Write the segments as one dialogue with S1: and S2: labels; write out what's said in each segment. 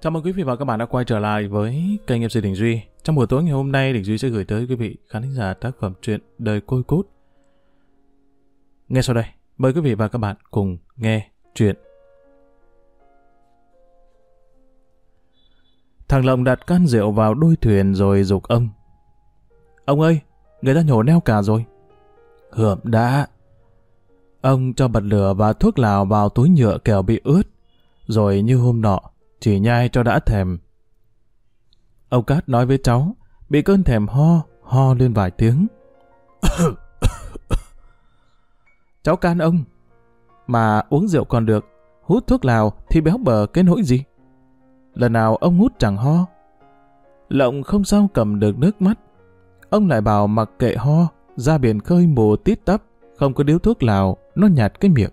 S1: Chào mừng quý vị và các bạn đã quay trở lại với kênh MC Đình Duy. Trong buổi tối ngày hôm nay, Đình Duy sẽ gửi tới quý vị khán giả tác phẩm truyện Đời Côi Cút. Ngay sau đây, mời quý vị và các bạn cùng nghe truyện. Thằng Lộng đặt can rượu vào đuôi thuyền rồi dục ông. Ông ơi, người ta nhổ neo cả rồi. Hượm đã. Ông cho bật lửa và thuốc lào vào túi nhựa kẻo bị ướt. Rồi như hôm nọ, chỉ nhai cho đã thèm. Ông Cát nói với cháu, bị cơn thèm ho, ho lên vài tiếng. cháu can ông, mà uống rượu còn được, hút thuốc lào thì béo bờ cái nỗi gì? Lần nào ông hút chẳng ho. Lộng không sao cầm được nước mắt. Ông lại bảo mặc kệ ho, ra biển khơi mùa tít tắp, không có điếu thuốc lào, nó nhạt cái miệng.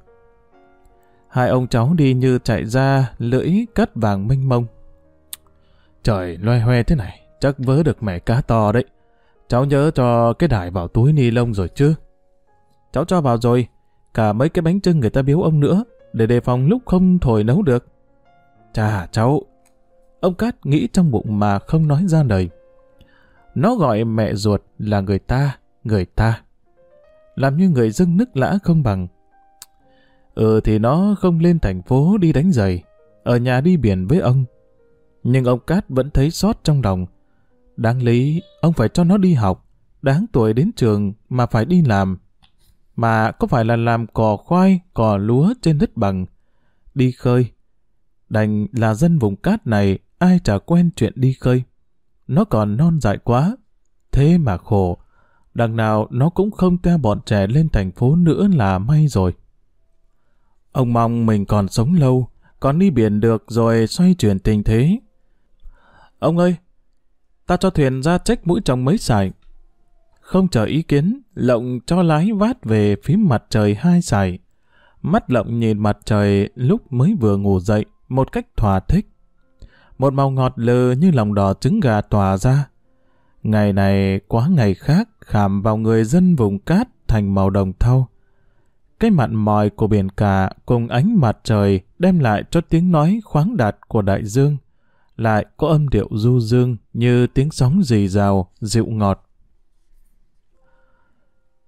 S1: Hai ông cháu đi như chạy ra, lưỡi cắt vàng mênh mông. Trời, loe hoe thế này, chắc vớ được mẹ cá to đấy. Cháu nhớ cho cái đài vào túi ni lông rồi chứ? Cháu cho vào rồi, cả mấy cái bánh trưng người ta biếu ông nữa, để đề phòng lúc không thổi nấu được. Chà, cháu... Ông Cát nghĩ trong bụng mà không nói ra lời. Nó gọi mẹ ruột là người ta, người ta. Làm như người dưng nức lã không bằng, Ừ thì nó không lên thành phố đi đánh giày, ở nhà đi biển với ông. Nhưng ông Cát vẫn thấy sót trong lòng. Đáng lý, ông phải cho nó đi học, đáng tuổi đến trường mà phải đi làm. Mà có phải là làm cò khoai, cò lúa trên đất bằng, đi khơi. Đành là dân vùng cát này, ai chả quen chuyện đi khơi. Nó còn non dại quá, thế mà khổ. Đằng nào nó cũng không theo bọn trẻ lên thành phố nữa là may rồi. Ông mong mình còn sống lâu, còn đi biển được rồi xoay chuyển tình thế. Ông ơi, ta cho thuyền ra trách mũi trồng mấy sải. Không chờ ý kiến, lộng cho lái vát về phía mặt trời hai sải. Mắt lộng nhìn mặt trời lúc mới vừa ngủ dậy, một cách thỏa thích. Một màu ngọt lừ như lòng đỏ trứng gà tỏa ra. Ngày này quá ngày khác khảm vào người dân vùng cát thành màu đồng thau. Cái mặn mòi của biển cả cùng ánh mặt trời đem lại cho tiếng nói khoáng đạt của đại dương, lại có âm điệu du dương như tiếng sóng rì rào, dịu ngọt.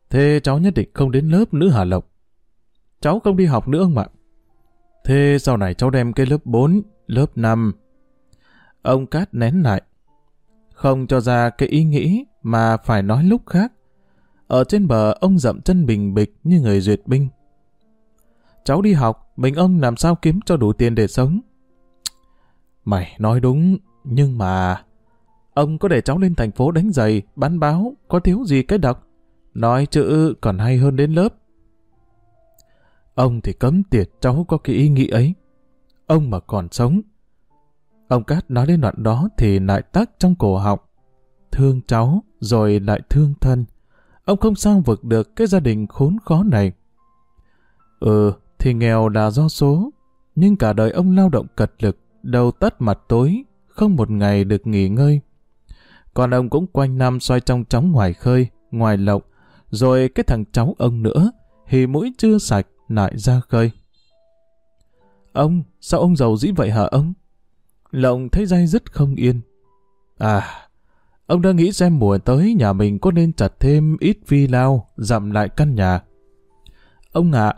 S1: Thế cháu nhất định không đến lớp nữa hà Lộc? Cháu không đi học nữa ông ạ. Thế sau này cháu đem cái lớp 4, lớp 5. Ông Cát nén lại. Không cho ra cái ý nghĩ mà phải nói lúc khác. Ở trên bờ ông dậm chân bình bịch như người duyệt binh. Cháu đi học, mình ông làm sao kiếm cho đủ tiền để sống? Mày nói đúng, nhưng mà... Ông có để cháu lên thành phố đánh giày, bán báo, có thiếu gì cái đọc? Nói chữ còn hay hơn đến lớp. Ông thì cấm tiệt cháu có cái ý nghĩ ấy. Ông mà còn sống. Ông Cát nói đến đoạn đó thì lại tắc trong cổ họng. Thương cháu, rồi lại thương thân ông không sang vực được cái gia đình khốn khó này. Ừ, thì nghèo là do số, nhưng cả đời ông lao động cật lực, đầu tắt mặt tối, không một ngày được nghỉ ngơi. Còn ông cũng quanh năm xoay trong chóng ngoài khơi, ngoài lộng, rồi cái thằng cháu ông nữa, thì mũi chưa sạch, lại ra khơi. Ông, sao ông giàu dĩ vậy hả ông? Lộng thấy dây dứt không yên. À, Ông đã nghĩ xem mùa tới nhà mình có nên chặt thêm ít vi lao, dặm lại căn nhà. Ông ạ,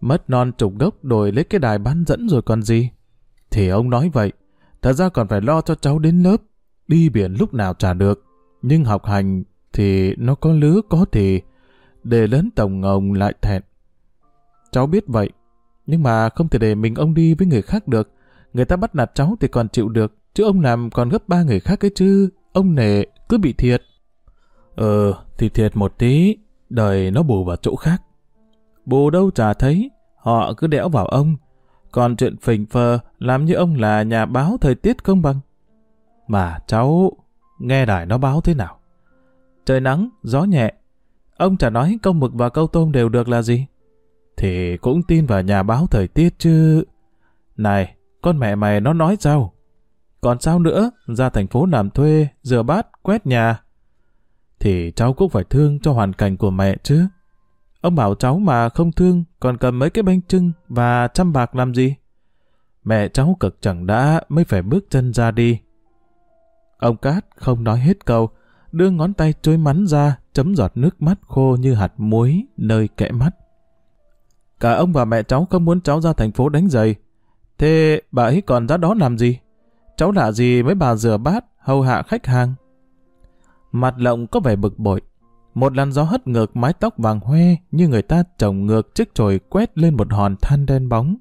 S1: mất non trục gốc đổi lấy cái đài bán dẫn rồi còn gì? Thì ông nói vậy, thật ra còn phải lo cho cháu đến lớp, đi biển lúc nào trả được. Nhưng học hành thì nó có lứa có thì, để lớn tổng ông lại thẹn. Cháu biết vậy, nhưng mà không thể để mình ông đi với người khác được. Người ta bắt nạt cháu thì còn chịu được, chứ ông làm còn gấp ba người khác ấy chứ ông nể cứ bị thiệt. Ờ, thì thiệt một tí, đời nó bù vào chỗ khác. Bù đâu chả thấy, họ cứ đẽo vào ông. Còn chuyện phình phờ làm như ông là nhà báo thời tiết không bằng. Mà cháu nghe đài nó báo thế nào? Trời nắng, gió nhẹ. Ông chả nói câu mực và câu tôm đều được là gì? Thì cũng tin vào nhà báo thời tiết chứ. Này, con mẹ mày nó nói sao? Còn sao nữa, ra thành phố làm thuê, rửa bát, quét nhà. Thì cháu cũng phải thương cho hoàn cảnh của mẹ chứ. Ông bảo cháu mà không thương, còn cầm mấy cái bánh trưng và trăm bạc làm gì? mẹ cháu cực chẳng đã mới phải bước chân ra đi. Ông Cát không nói hết câu, đưa ngón tay trôi mắn ra, chấm giọt nước mắt khô như hạt muối nơi kẽ mắt. Cả ông và mẹ cháu không muốn cháu ra thành phố đánh giày. Thế bà ấy còn ra đó làm gì? Cháu lạ gì mấy bà rửa bát, hầu hạ khách hàng? Mặt lộng có vẻ bực bội. Một làn gió hất ngược mái tóc vàng hoe như người ta trồng ngược chiếc chổi quét lên một hòn than đen bóng.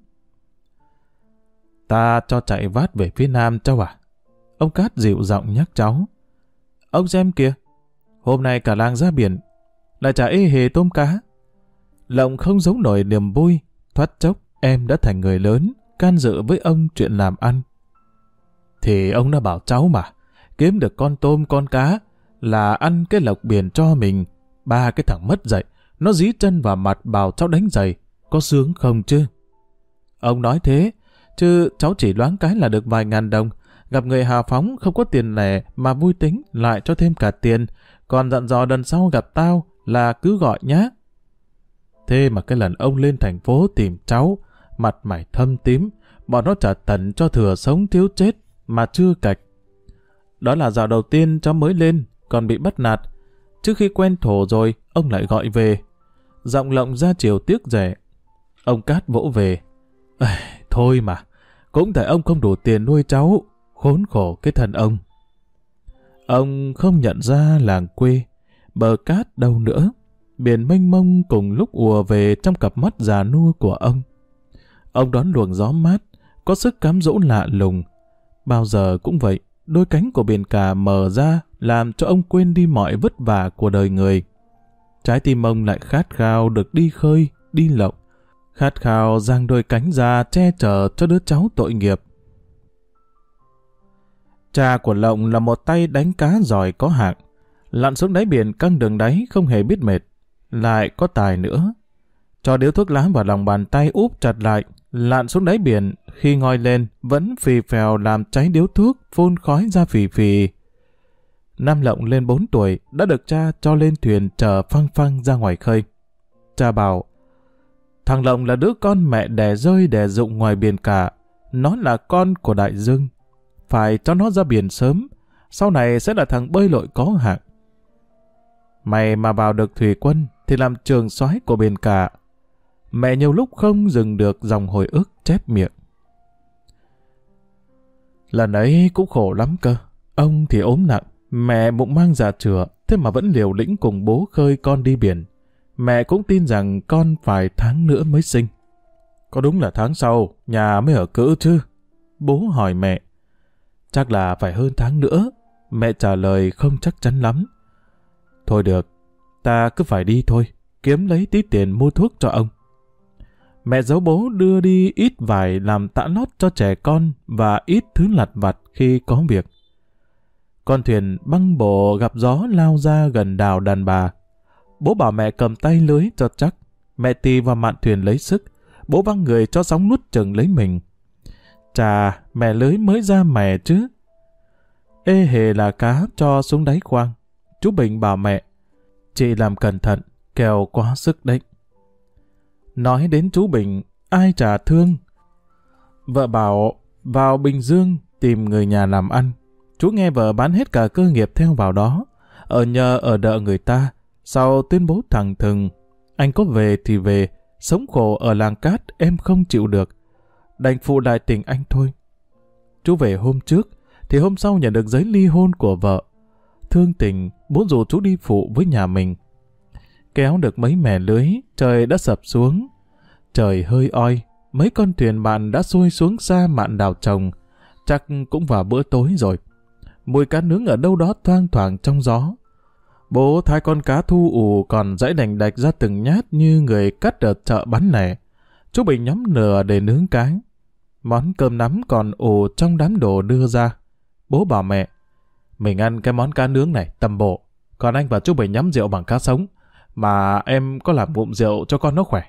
S1: Ta cho chạy vát về phía nam cháu à? Ông Cát dịu giọng nhắc cháu. Ông xem kìa, hôm nay cả làng ra biển, lại chả ê hề tôm cá. Lộng không giống nổi niềm vui, thoát chốc em đã thành người lớn, can dự với ông chuyện làm ăn. Thì ông đã bảo cháu mà, kiếm được con tôm con cá là ăn cái lộc biển cho mình. Ba cái thằng mất dậy, nó dí chân vào mặt bảo cháu đánh giày, có sướng không chứ? Ông nói thế, chứ cháu chỉ đoán cái là được vài ngàn đồng, gặp người hào phóng không có tiền lẻ mà vui tính lại cho thêm cả tiền, còn dặn dò lần sau gặp tao là cứ gọi nhá. Thế mà cái lần ông lên thành phố tìm cháu, mặt mày thâm tím, bọn nó trả tận cho thừa sống thiếu chết mà chưa cạch. Đó là dạo đầu tiên cháu mới lên, còn bị bắt nạt. Trước khi quen thổ rồi, ông lại gọi về. Giọng lộng ra chiều tiếc rẻ. Ông Cát vỗ về. thôi mà, cũng tại ông không đủ tiền nuôi cháu, khốn khổ cái thân ông. Ông không nhận ra làng quê, bờ cát đâu nữa. Biển mênh mông cùng lúc ùa về trong cặp mắt già nua của ông. Ông đón luồng gió mát, có sức cám dỗ lạ lùng. Bao giờ cũng vậy, đôi cánh của biển cả mở ra làm cho ông quên đi mọi vất vả của đời người. Trái tim ông lại khát khao được đi khơi, đi lộng, khát khao giang đôi cánh ra che chở cho đứa cháu tội nghiệp. Cha của Lộng là một tay đánh cá giỏi có hạng, lặn xuống đáy biển căng đường đáy không hề biết mệt, lại có tài nữa. Cho điếu thuốc lá vào lòng bàn tay úp chặt lại, lặn xuống đáy biển, khi ngoi lên vẫn phì phèo làm cháy điếu thuốc, phun khói ra phì phì. Nam Lộng lên 4 tuổi đã được cha cho lên thuyền chở phăng phăng ra ngoài khơi. Cha bảo, thằng Lộng là đứa con mẹ đẻ rơi đẻ dụng ngoài biển cả, nó là con của đại dương, phải cho nó ra biển sớm, sau này sẽ là thằng bơi lội có hạng. Mày mà vào được thủy quân thì làm trường soái của biển cả. Mẹ nhiều lúc không dừng được dòng hồi ức chép miệng. Lần ấy cũng khổ lắm cơ. Ông thì ốm nặng, mẹ bụng mang già chữa, thế mà vẫn liều lĩnh cùng bố khơi con đi biển. Mẹ cũng tin rằng con phải tháng nữa mới sinh. Có đúng là tháng sau, nhà mới ở cữ chứ? Bố hỏi mẹ. Chắc là phải hơn tháng nữa. Mẹ trả lời không chắc chắn lắm. Thôi được, ta cứ phải đi thôi, kiếm lấy tí tiền mua thuốc cho ông. Mẹ giấu bố đưa đi ít vải làm tã lót cho trẻ con và ít thứ lặt vặt khi có việc. Con thuyền băng bổ gặp gió lao ra gần đào đàn bà. Bố bảo mẹ cầm tay lưới cho chắc. Mẹ tì vào mạn thuyền lấy sức. Bố văng người cho sóng nuốt chừng lấy mình. Chà, mẹ lưới mới ra mẹ chứ. Ê hề là cá cho xuống đáy khoang. Chú Bình bảo mẹ, chị làm cẩn thận, kèo quá sức đấy. Nói đến chú Bình, ai trả thương? Vợ bảo, vào Bình Dương tìm người nhà làm ăn. Chú nghe vợ bán hết cả cơ nghiệp theo vào đó, ở nhờ ở đợ người ta. Sau tuyên bố thẳng thừng, anh có về thì về, sống khổ ở làng cát em không chịu được. Đành phụ lại tình anh thôi. Chú về hôm trước, thì hôm sau nhận được giấy ly hôn của vợ. Thương tình, muốn dù chú đi phụ với nhà mình. Kéo được mấy mẻ lưới, trời đã sập xuống. Trời hơi oi, mấy con thuyền bạn đã xuôi xuống xa mạn đào trồng. Chắc cũng vào bữa tối rồi. Mùi cá nướng ở đâu đó thoang thoảng trong gió. Bố thái con cá thu ù còn dãy đành đạch ra từng nhát như người cắt ở chợ bán lẻ. Chú Bình nhóm nửa để nướng cái. Món cơm nắm còn ù trong đám đồ đưa ra. Bố bảo mẹ, mình ăn cái món cá nướng này tầm bộ, còn anh và chú Bình nhắm rượu bằng cá sống, mà em có làm bụng rượu cho con nó khỏe.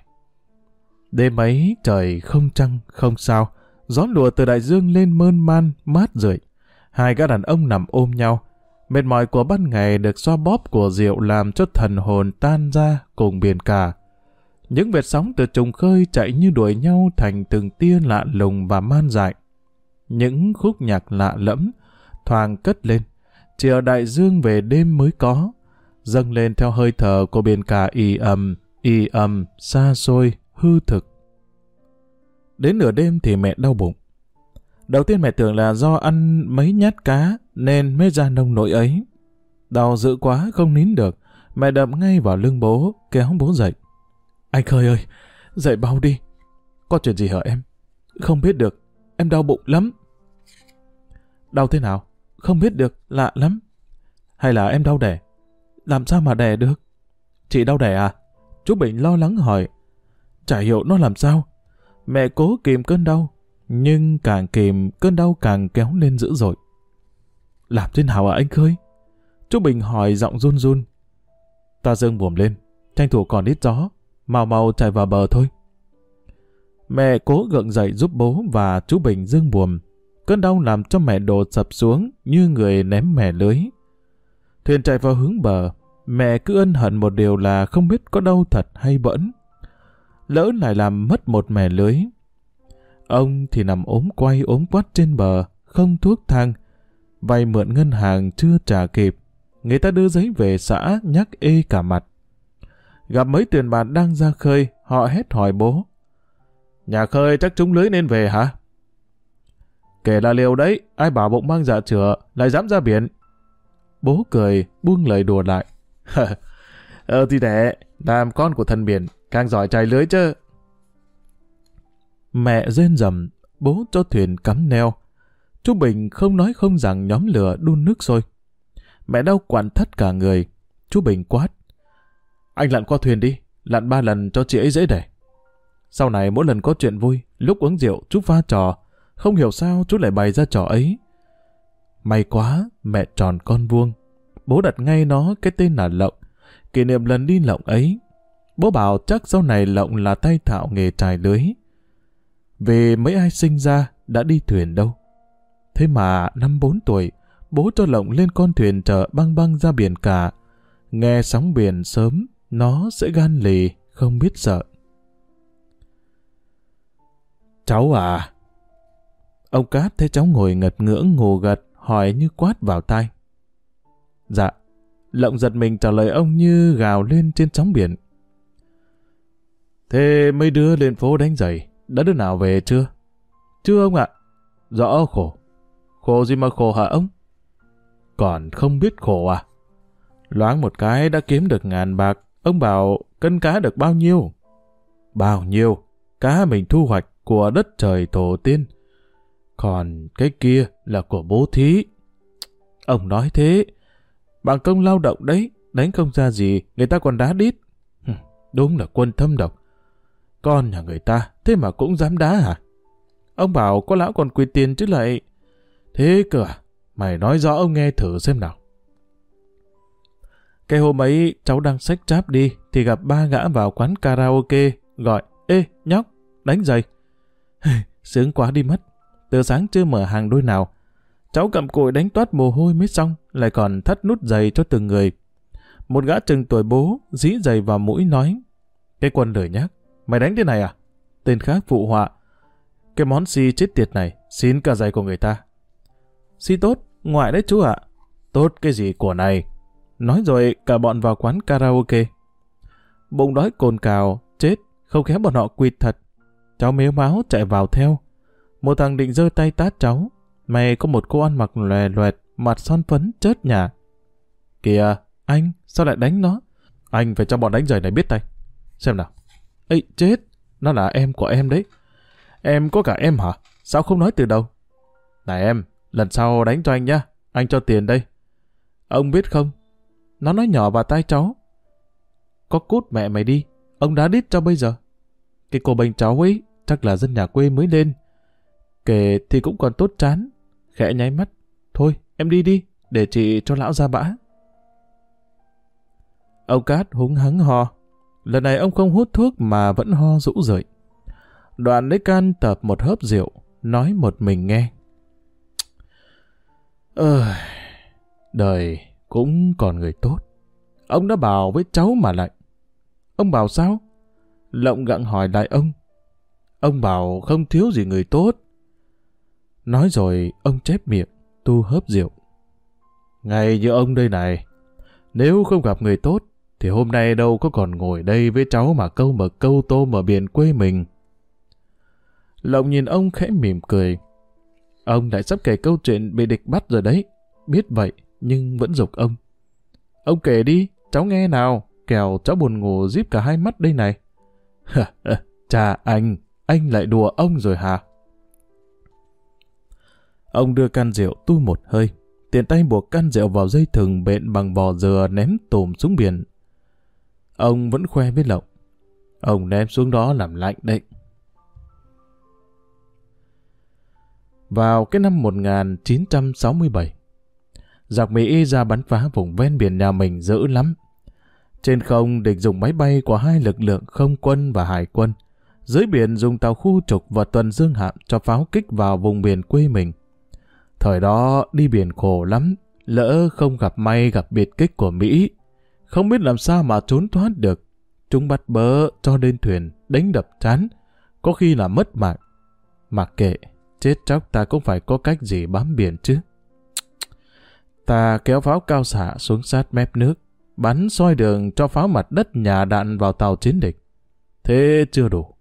S1: Đêm ấy trời không trăng, không sao, gió lùa từ đại dương lên mơn man, mát rượi. Hai gã đàn ông nằm ôm nhau, mệt mỏi của ban ngày được xoa bóp của rượu làm cho thần hồn tan ra cùng biển cả. Những vệt sóng từ trùng khơi chạy như đuổi nhau thành từng tia lạ lùng và man dại. Những khúc nhạc lạ lẫm, thoảng cất lên, chỉ ở đại dương về đêm mới có, dâng lên theo hơi thở của biển cả y âm y âm xa xôi, hư thực. Đến nửa đêm thì mẹ đau bụng. Đầu tiên mẹ tưởng là do ăn mấy nhát cá nên mới ra nông nỗi ấy. Đau dữ quá không nín được, mẹ đập ngay vào lưng bố, kéo bố dậy. Anh Khơi ơi, dậy bao đi. Có chuyện gì hả em? Không biết được, em đau bụng lắm. Đau thế nào? Không biết được, lạ lắm. Hay là em đau đẻ? Làm sao mà đẻ được? Chị đau đẻ à? Chú Bình lo lắng hỏi. Chả hiểu nó làm sao. Mẹ cố kìm cơn đau, nhưng càng kìm cơn đau càng kéo lên dữ dội. Làm thế nào à anh Khơi? Chú Bình hỏi giọng run run. Ta dâng buồm lên, tranh thủ còn ít gió, mau mau chạy vào bờ thôi. Mẹ cố gượng dậy giúp bố và chú Bình dương buồm. Cơn đau làm cho mẹ đổ sập xuống như người ném mẻ lưới. Thuyền chạy vào hướng bờ, mẹ cứ ân hận một điều là không biết có đâu thật hay bỡn. Lỡ lại làm mất một mẻ lưới. Ông thì nằm ốm quay ốm quắt trên bờ, không thuốc thang. Vay mượn ngân hàng chưa trả kịp. Người ta đưa giấy về xã nhắc ê cả mặt. Gặp mấy tiền bạn đang ra khơi, họ hét hỏi bố. Nhà khơi chắc trúng lưới nên về hả? Kể là liều đấy, ai bảo bụng mang dạ chữa, lại dám ra biển. Bố cười, buông lời đùa lại ờ thì đẻ, làm con của thần biển, càng giỏi chạy lưới chứ. Mẹ rên rầm, bố cho thuyền cắm neo. Chú Bình không nói không rằng nhóm lửa đun nước sôi. Mẹ đau quặn thất cả người. Chú Bình quát. Anh lặn qua thuyền đi, lặn ba lần cho chị ấy dễ đẻ. Sau này mỗi lần có chuyện vui, lúc uống rượu chú pha trò, không hiểu sao chú lại bày ra trò ấy. May quá, mẹ tròn con vuông. Bố đặt ngay nó cái tên là Lộng. Kỷ niệm lần đi Lộng ấy. Bố bảo chắc sau này Lộng là tay thạo nghề trài lưới. về mấy ai sinh ra đã đi thuyền đâu. Thế mà năm bốn tuổi, bố cho Lộng lên con thuyền chở băng băng ra biển cả. Nghe sóng biển sớm, nó sẽ gan lì, không biết sợ. Cháu à? Ông Cát thấy cháu ngồi ngật ngưỡng ngủ gật, hỏi như quát vào tai. Dạ. Lộng giật mình trả lời ông như gào lên trên sóng biển. Thế mấy đứa lên phố đánh giày, đã đứa nào về chưa? Chưa ông ạ. Rõ khổ. Khổ gì mà khổ hả ông? Còn không biết khổ à? Loáng một cái đã kiếm được ngàn bạc, ông bảo cân cá được bao nhiêu? Bao nhiêu? Cá mình thu hoạch của đất trời tổ tiên. Còn cái kia là của bố thí. Ông nói thế. Bằng công lao động đấy, đánh không ra gì, người ta còn đá đít. Đúng là quân thâm độc. Con nhà người ta, thế mà cũng dám đá hả? Ông bảo có lão còn quy tiền chứ lại. Thế cửa. À? Mày nói rõ ông nghe thử xem nào. Cái hôm ấy cháu đang xách cháp đi thì gặp ba gã vào quán karaoke gọi Ê nhóc, đánh giày. Sướng quá đi mất. Từ sáng chưa mở hàng đôi nào. Cháu cầm cụi đánh toát mồ hôi mới xong lại còn thắt nút giày cho từng người. Một gã chừng tuổi bố dí giày vào mũi nói Cái quân lười nhác, mày đánh thế này à? Tên khác phụ họa Cái món si chết tiệt này xin cả giày của người ta. Si tốt, ngoại đấy chú ạ. Tốt cái gì của này? Nói rồi cả bọn vào quán karaoke. Bụng đói cồn cào, chết, không khéo bọn họ quỵt thật. Cháu mếu máu chạy vào theo. Một thằng định giơ tay tát cháu. Mày có một cô ăn mặc lòe loẹt, mặt son phấn, chớt nhà. Kìa, anh, sao lại đánh nó? Anh phải cho bọn đánh giày này biết tay. Xem nào. Ê, chết, nó là em của em đấy. Em có cả em hả? Sao không nói từ đầu? Này em, lần sau đánh cho anh nhá. Anh cho tiền đây. Ông biết không, nó nói nhỏ vào tai cháu. Có cút mẹ mày đi, ông đã đít cho bây giờ. Cái cô bệnh cháu ấy chắc là dân nhà quê mới lên. Kể thì cũng còn tốt chán. Khẽ nháy mắt. Thôi, em đi đi, để chị cho lão ra bã. Ông Cát húng hắng ho. Lần này ông không hút thuốc mà vẫn ho rũ rượi. Đoạn lấy can tập một hớp rượu, nói một mình nghe. Ơi, đời cũng còn người tốt. Ông đã bảo với cháu mà lại. Ông bảo sao? Lộng gặng hỏi lại ông. Ông bảo không thiếu gì người tốt. Nói rồi, ông chép miệng, tu hớp rượu. Ngày như ông đây này, nếu không gặp người tốt, thì hôm nay đâu có còn ngồi đây với cháu mà câu mực câu tôm ở biển quê mình. Lộng nhìn ông khẽ mỉm cười. Ông lại sắp kể câu chuyện bị địch bắt rồi đấy. Biết vậy, nhưng vẫn dục ông. Ông kể đi, cháu nghe nào, kẻo cháu buồn ngủ díp cả hai mắt đây này. Chà anh, anh lại đùa ông rồi hả? Ông đưa can rượu tu một hơi, tiện tay buộc can rượu vào dây thừng bện bằng vò dừa ném tùm xuống biển. Ông vẫn khoe với Lộc. Ông ném xuống đó làm lạnh đấy. Vào cái năm 1967, giặc Mỹ ra bắn phá vùng ven biển nhà mình dữ lắm. Trên không địch dùng máy bay của hai lực lượng không quân và hải quân. Dưới biển dùng tàu khu trục và tuần dương hạm cho pháo kích vào vùng biển quê mình. Thời đó đi biển khổ lắm, lỡ không gặp may gặp biệt kích của Mỹ. Không biết làm sao mà trốn thoát được. Chúng bắt bớ cho lên thuyền, đánh đập chán, có khi là mất mạng. Mặc kệ, chết chóc ta cũng phải có cách gì bám biển chứ. Ta kéo pháo cao xạ xuống sát mép nước, bắn soi đường cho pháo mặt đất nhà đạn vào tàu chiến địch. Thế chưa đủ.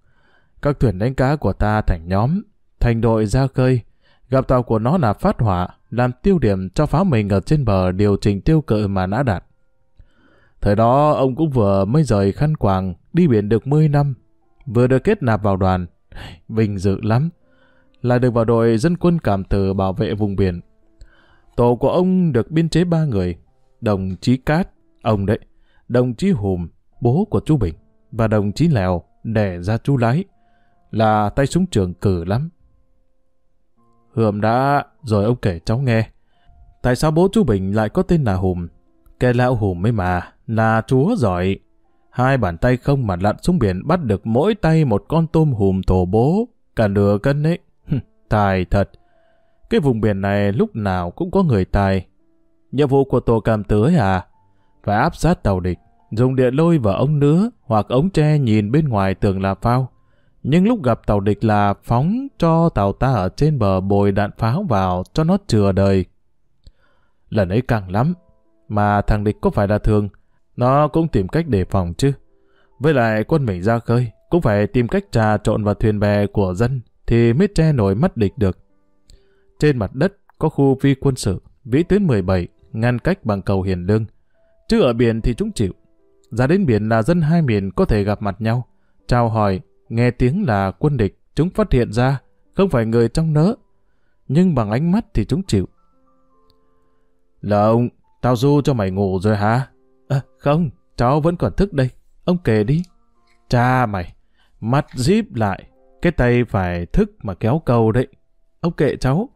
S1: Các thuyền đánh cá của ta thành nhóm, thành đội ra khơi, gặp tàu của nó là phát hỏa, làm tiêu điểm cho pháo mình ở trên bờ điều chỉnh tiêu cự mà đã đạt. Thời đó ông cũng vừa mới rời khăn quàng, đi biển được 10 năm, vừa được kết nạp vào đoàn. Vinh dự lắm. Là được vào đội dân quân cảm tử bảo vệ vùng biển. Tổ của ông được biên chế ba người. Đồng chí Cát, ông đấy. Đồng chí Hùm, bố của chú Bình. Và đồng chí Lèo, đẻ ra chú Lái. Là tay súng trường cử lắm. Hườm đã, rồi ông kể cháu nghe. Tại sao bố chú Bình lại có tên là Hùm? Cái lão Hùm ấy mà, là chúa giỏi. Hai bàn tay không mà lặn xuống biển bắt được mỗi tay một con tôm hùm thổ bố, cả nửa cân ấy. tài thật. Cái vùng biển này lúc nào cũng có người tài. Nhiệm vụ của tổ cảm tưới à? Phải áp sát tàu địch, dùng địa lôi và ống nứa hoặc ống tre nhìn bên ngoài tường là phao. Nhưng lúc gặp tàu địch là phóng cho tàu ta ở trên bờ bồi đạn pháo vào cho nó chừa đời. Lần ấy càng lắm, mà thằng địch có phải là thường, nó cũng tìm cách đề phòng chứ. Với lại quân mình ra khơi, cũng phải tìm cách trà trộn vào thuyền bè của dân thì mới che nổi mắt địch được. Trên mặt đất có khu phi quân sự, vĩ tuyến 17, ngăn cách bằng cầu hiền lương. Chứ ở biển thì chúng chịu. Ra đến biển là dân hai miền có thể gặp mặt nhau, chào hỏi, nghe tiếng là quân địch, chúng phát hiện ra, không phải người trong nỡ. Nhưng bằng ánh mắt thì chúng chịu. Là ông, tao du cho mày ngủ rồi hả? À, không, cháu vẫn còn thức đây. Ông kể đi. Cha mày, mắt díp lại, cái tay phải thức mà kéo câu đấy. Ông kệ cháu.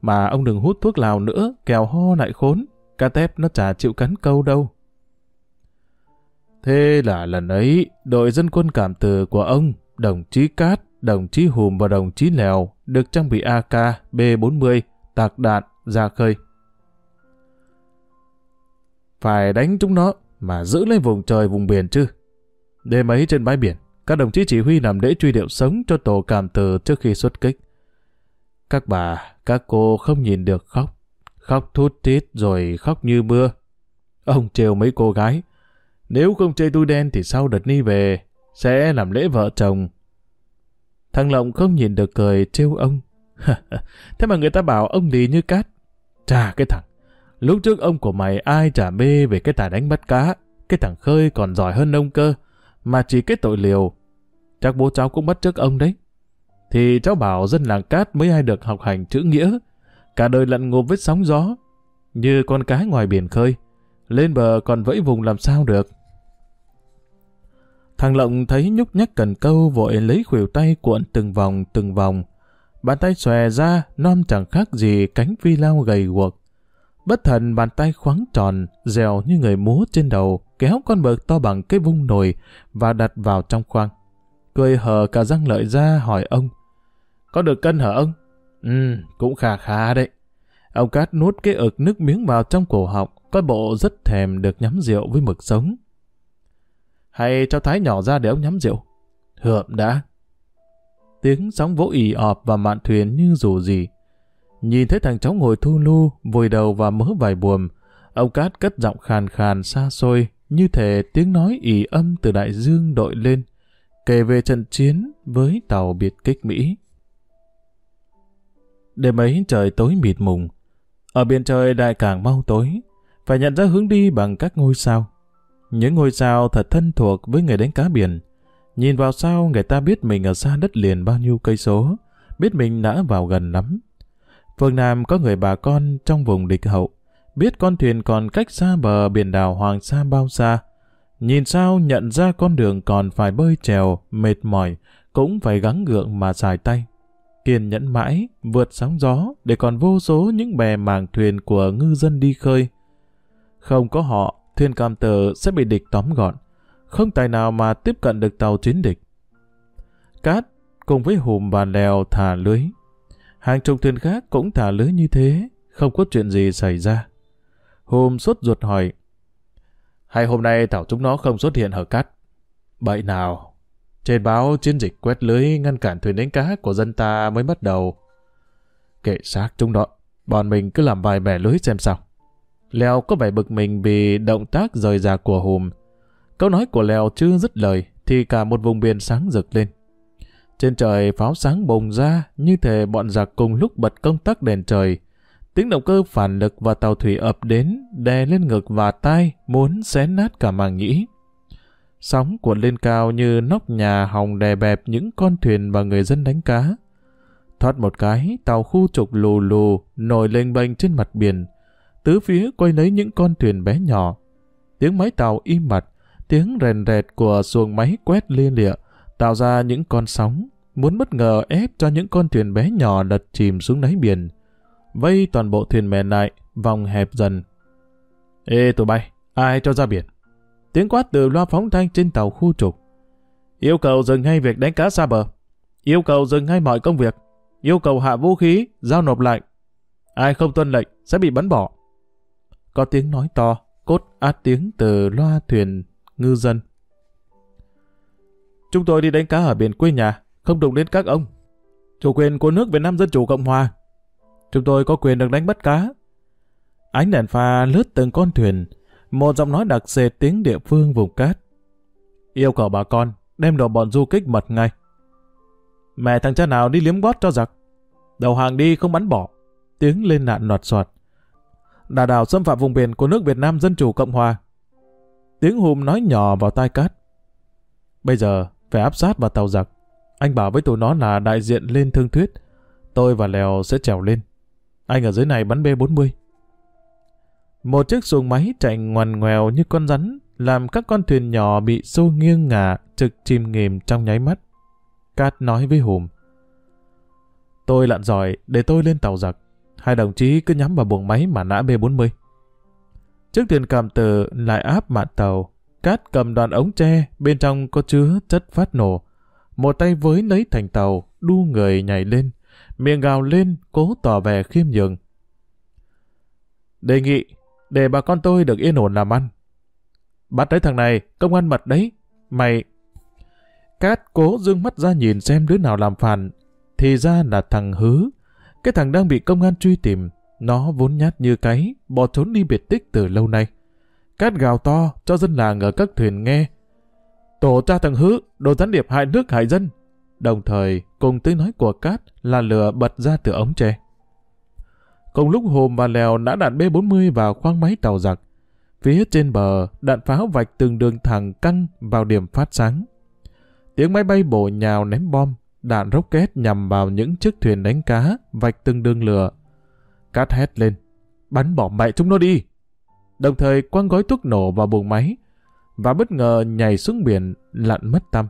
S1: Mà ông đừng hút thuốc lào nữa, kèo ho lại khốn. Cá tép nó chả chịu cắn câu đâu. Thế là lần ấy, đội dân quân cảm từ của ông, đồng chí Cát, đồng chí Hùm và đồng chí Lèo được trang bị AK B40, tạc đạn, ra khơi. Phải đánh chúng nó, mà giữ lên vùng trời vùng biển chứ. Đêm ấy trên bãi biển, các đồng chí chỉ huy làm lễ truy điệu sống cho tổ cảm tử trước khi xuất kích. Các bà, các cô không nhìn được khóc. Khóc thút thít rồi khóc như mưa. Ông trêu mấy cô gái. Nếu không chơi tôi đen thì sau đợt ni về, sẽ làm lễ vợ chồng. Thằng Lộng không nhìn được cười trêu ông. Thế mà người ta bảo ông lì như cát. Chà, cái thằng. Lúc trước ông của mày ai trả mê về cái tài đánh bắt cá. Cái thằng khơi còn giỏi hơn ông cơ. Mà chỉ cái tội liều. Chắc bố cháu cũng bắt trước ông đấy. Thì cháu bảo dân làng cát mới ai được học hành chữ nghĩa. Cả đời lặn ngộp với sóng gió. Như con cá ngoài biển khơi. Lên bờ còn vẫy vùng làm sao được. Thằng Lộng thấy nhúc nhắc cần câu vội lấy khuỷu tay cuộn từng vòng từng vòng. Bàn tay xòe ra, non chẳng khác gì cánh phi lao gầy guộc. Bất thần bàn tay khoáng tròn, dèo như người múa trên đầu, kéo con bợt to bằng cái vung nồi và đặt vào trong khoang. Cười hờ cả răng lợi ra hỏi ông. Có được cân hả ông? Ừ, cũng khá khá đấy. Ông Cát nuốt cái ực nước miếng vào trong cổ họng, coi bộ rất thèm được nhắm rượu với mực sống. Hay cho Thái nhỏ ra để ông nhắm rượu? Hợp đã. Tiếng sóng vỗ ì ọp và mạn thuyền như dù gì. Nhìn thấy thằng cháu ngồi thu lu, vùi đầu và mớ vài buồm, ông Cát cất giọng khàn khàn xa xôi, như thể tiếng nói ỉ âm từ đại dương đội lên, kể về trận chiến với tàu biệt kích Mỹ. Đêm ấy trời tối mịt mùng, ở biển trời đại càng mau tối, phải nhận ra hướng đi bằng các ngôi sao. Những ngôi sao thật thân thuộc với người đánh cá biển. Nhìn vào sao người ta biết mình ở xa đất liền bao nhiêu cây số, biết mình đã vào gần lắm. Phương Nam có người bà con trong vùng địch hậu, biết con thuyền còn cách xa bờ biển đảo Hoàng Sa bao xa. Nhìn sao nhận ra con đường còn phải bơi trèo, mệt mỏi, cũng phải gắng gượng mà xài tay. Kiên nhẫn mãi, vượt sóng gió để còn vô số những bè mảng thuyền của ngư dân đi khơi. Không có họ, thuyền cam tờ sẽ bị địch tóm gọn. Không tài nào mà tiếp cận được tàu chiến địch. Cát cùng với hùm và lèo thả lưới. Hàng chục thuyền khác cũng thả lưới như thế, không có chuyện gì xảy ra. Hùm sốt ruột hỏi, hay hôm nay tàu chúng nó không xuất hiện ở cát? Bậy nào, trên báo chiến dịch quét lưới ngăn cản thuyền đánh cá của dân ta mới bắt đầu. Kệ xác chúng đó, bọn mình cứ làm vài bẻ lưới xem sao. Lèo có vẻ bực mình vì động tác rời rạc của Hùm. Câu nói của Lèo chưa dứt lời thì cả một vùng biển sáng rực lên. Trên trời pháo sáng bùng ra như thể bọn giặc cùng lúc bật công tắc đèn trời. Tiếng động cơ phản lực và tàu thủy ập đến, đè lên ngực và tai, muốn xé nát cả màng nhĩ. Sóng cuộn lên cao như nóc nhà hòng đè bẹp những con thuyền và người dân đánh cá. Thoát một cái, tàu khu trục lù lù, nổi lên bênh trên mặt biển. Tứ phía quay lấy những con thuyền bé nhỏ. Tiếng máy tàu im mặt, tiếng rèn rẹt của xuồng máy quét liên lịa, tạo ra những con sóng, muốn bất ngờ ép cho những con thuyền bé nhỏ lật chìm xuống đáy biển. Vây toàn bộ thuyền mẹ lại, vòng hẹp dần. Ê tụi bay, ai cho ra biển? Tiếng quát từ loa phóng thanh trên tàu khu trục. Yêu cầu dừng ngay việc đánh cá xa bờ. Yêu cầu dừng ngay mọi công việc. Yêu cầu hạ vũ khí, giao nộp lại. Ai không tuân lệnh sẽ bị bắn bỏ. Có tiếng nói to, cốt át tiếng từ loa thuyền ngư dân. Chúng tôi đi đánh cá ở biển quê nhà, không đụng đến các ông. Chủ quyền của nước Việt Nam Dân Chủ Cộng Hòa. Chúng tôi có quyền được đánh bắt cá. Ánh đèn pha lướt từng con thuyền, một giọng nói đặc sệt tiếng địa phương vùng cát. Yêu cầu bà con đem đồ bọn du kích mật ngay. Mẹ thằng cha nào đi liếm gót cho giặc. Đầu hàng đi không bắn bỏ. Tiếng lên nạn nọt soạt. Đà đảo xâm phạm vùng biển của nước Việt Nam Dân Chủ Cộng Hòa. Tiếng hùm nói nhỏ vào tai cát. Bây giờ phải áp sát vào tàu giặc. Anh bảo với tụi nó là đại diện lên thương thuyết. Tôi và Lèo sẽ trèo lên. Anh ở dưới này bắn B-40. Một chiếc xuồng máy chạy ngoằn ngoèo như con rắn, làm các con thuyền nhỏ bị xô nghiêng ngả, trực chìm nghềm trong nháy mắt. Cát nói với Hùm. Tôi lặn giỏi, để tôi lên tàu giặc. Hai đồng chí cứ nhắm vào buồng máy mà nã B-40. Trước tiền cầm từ lại áp mạn tàu, Cát cầm đoàn ống tre, bên trong có chứa chất phát nổ. Một tay với lấy thành tàu, đu người nhảy lên, miệng gào lên, cố tỏ vẻ khiêm nhường. Đề nghị, để bà con tôi được yên ổn làm ăn. Bắt tới thằng này, công an mật đấy. Mày... Cát cố dương mắt ra nhìn xem đứa nào làm phản. Thì ra là thằng Hứ. Cái thằng đang bị công an truy tìm. Nó vốn nhát như cái, bỏ trốn đi biệt tích từ lâu nay. Cát gào to cho dân làng ở các thuyền nghe. Tổ cha thằng Hứ, đồ gián điệp hại nước hại dân. Đồng thời, cùng tiếng nói của Cát là lửa bật ra từ ống tre. Cùng lúc Hồm và Lèo đã đạn B-40 vào khoang máy tàu giặc. Phía trên bờ, đạn pháo vạch từng đường thẳng căng vào điểm phát sáng. Tiếng máy bay bổ nhào ném bom, đạn rocket nhằm vào những chiếc thuyền đánh cá, vạch từng đường lửa. Cát hét lên, bắn bỏ mẹ chúng nó đi. Đồng thời quăng gói thuốc nổ vào buồng máy, và bất ngờ nhảy xuống biển, lặn mất tâm.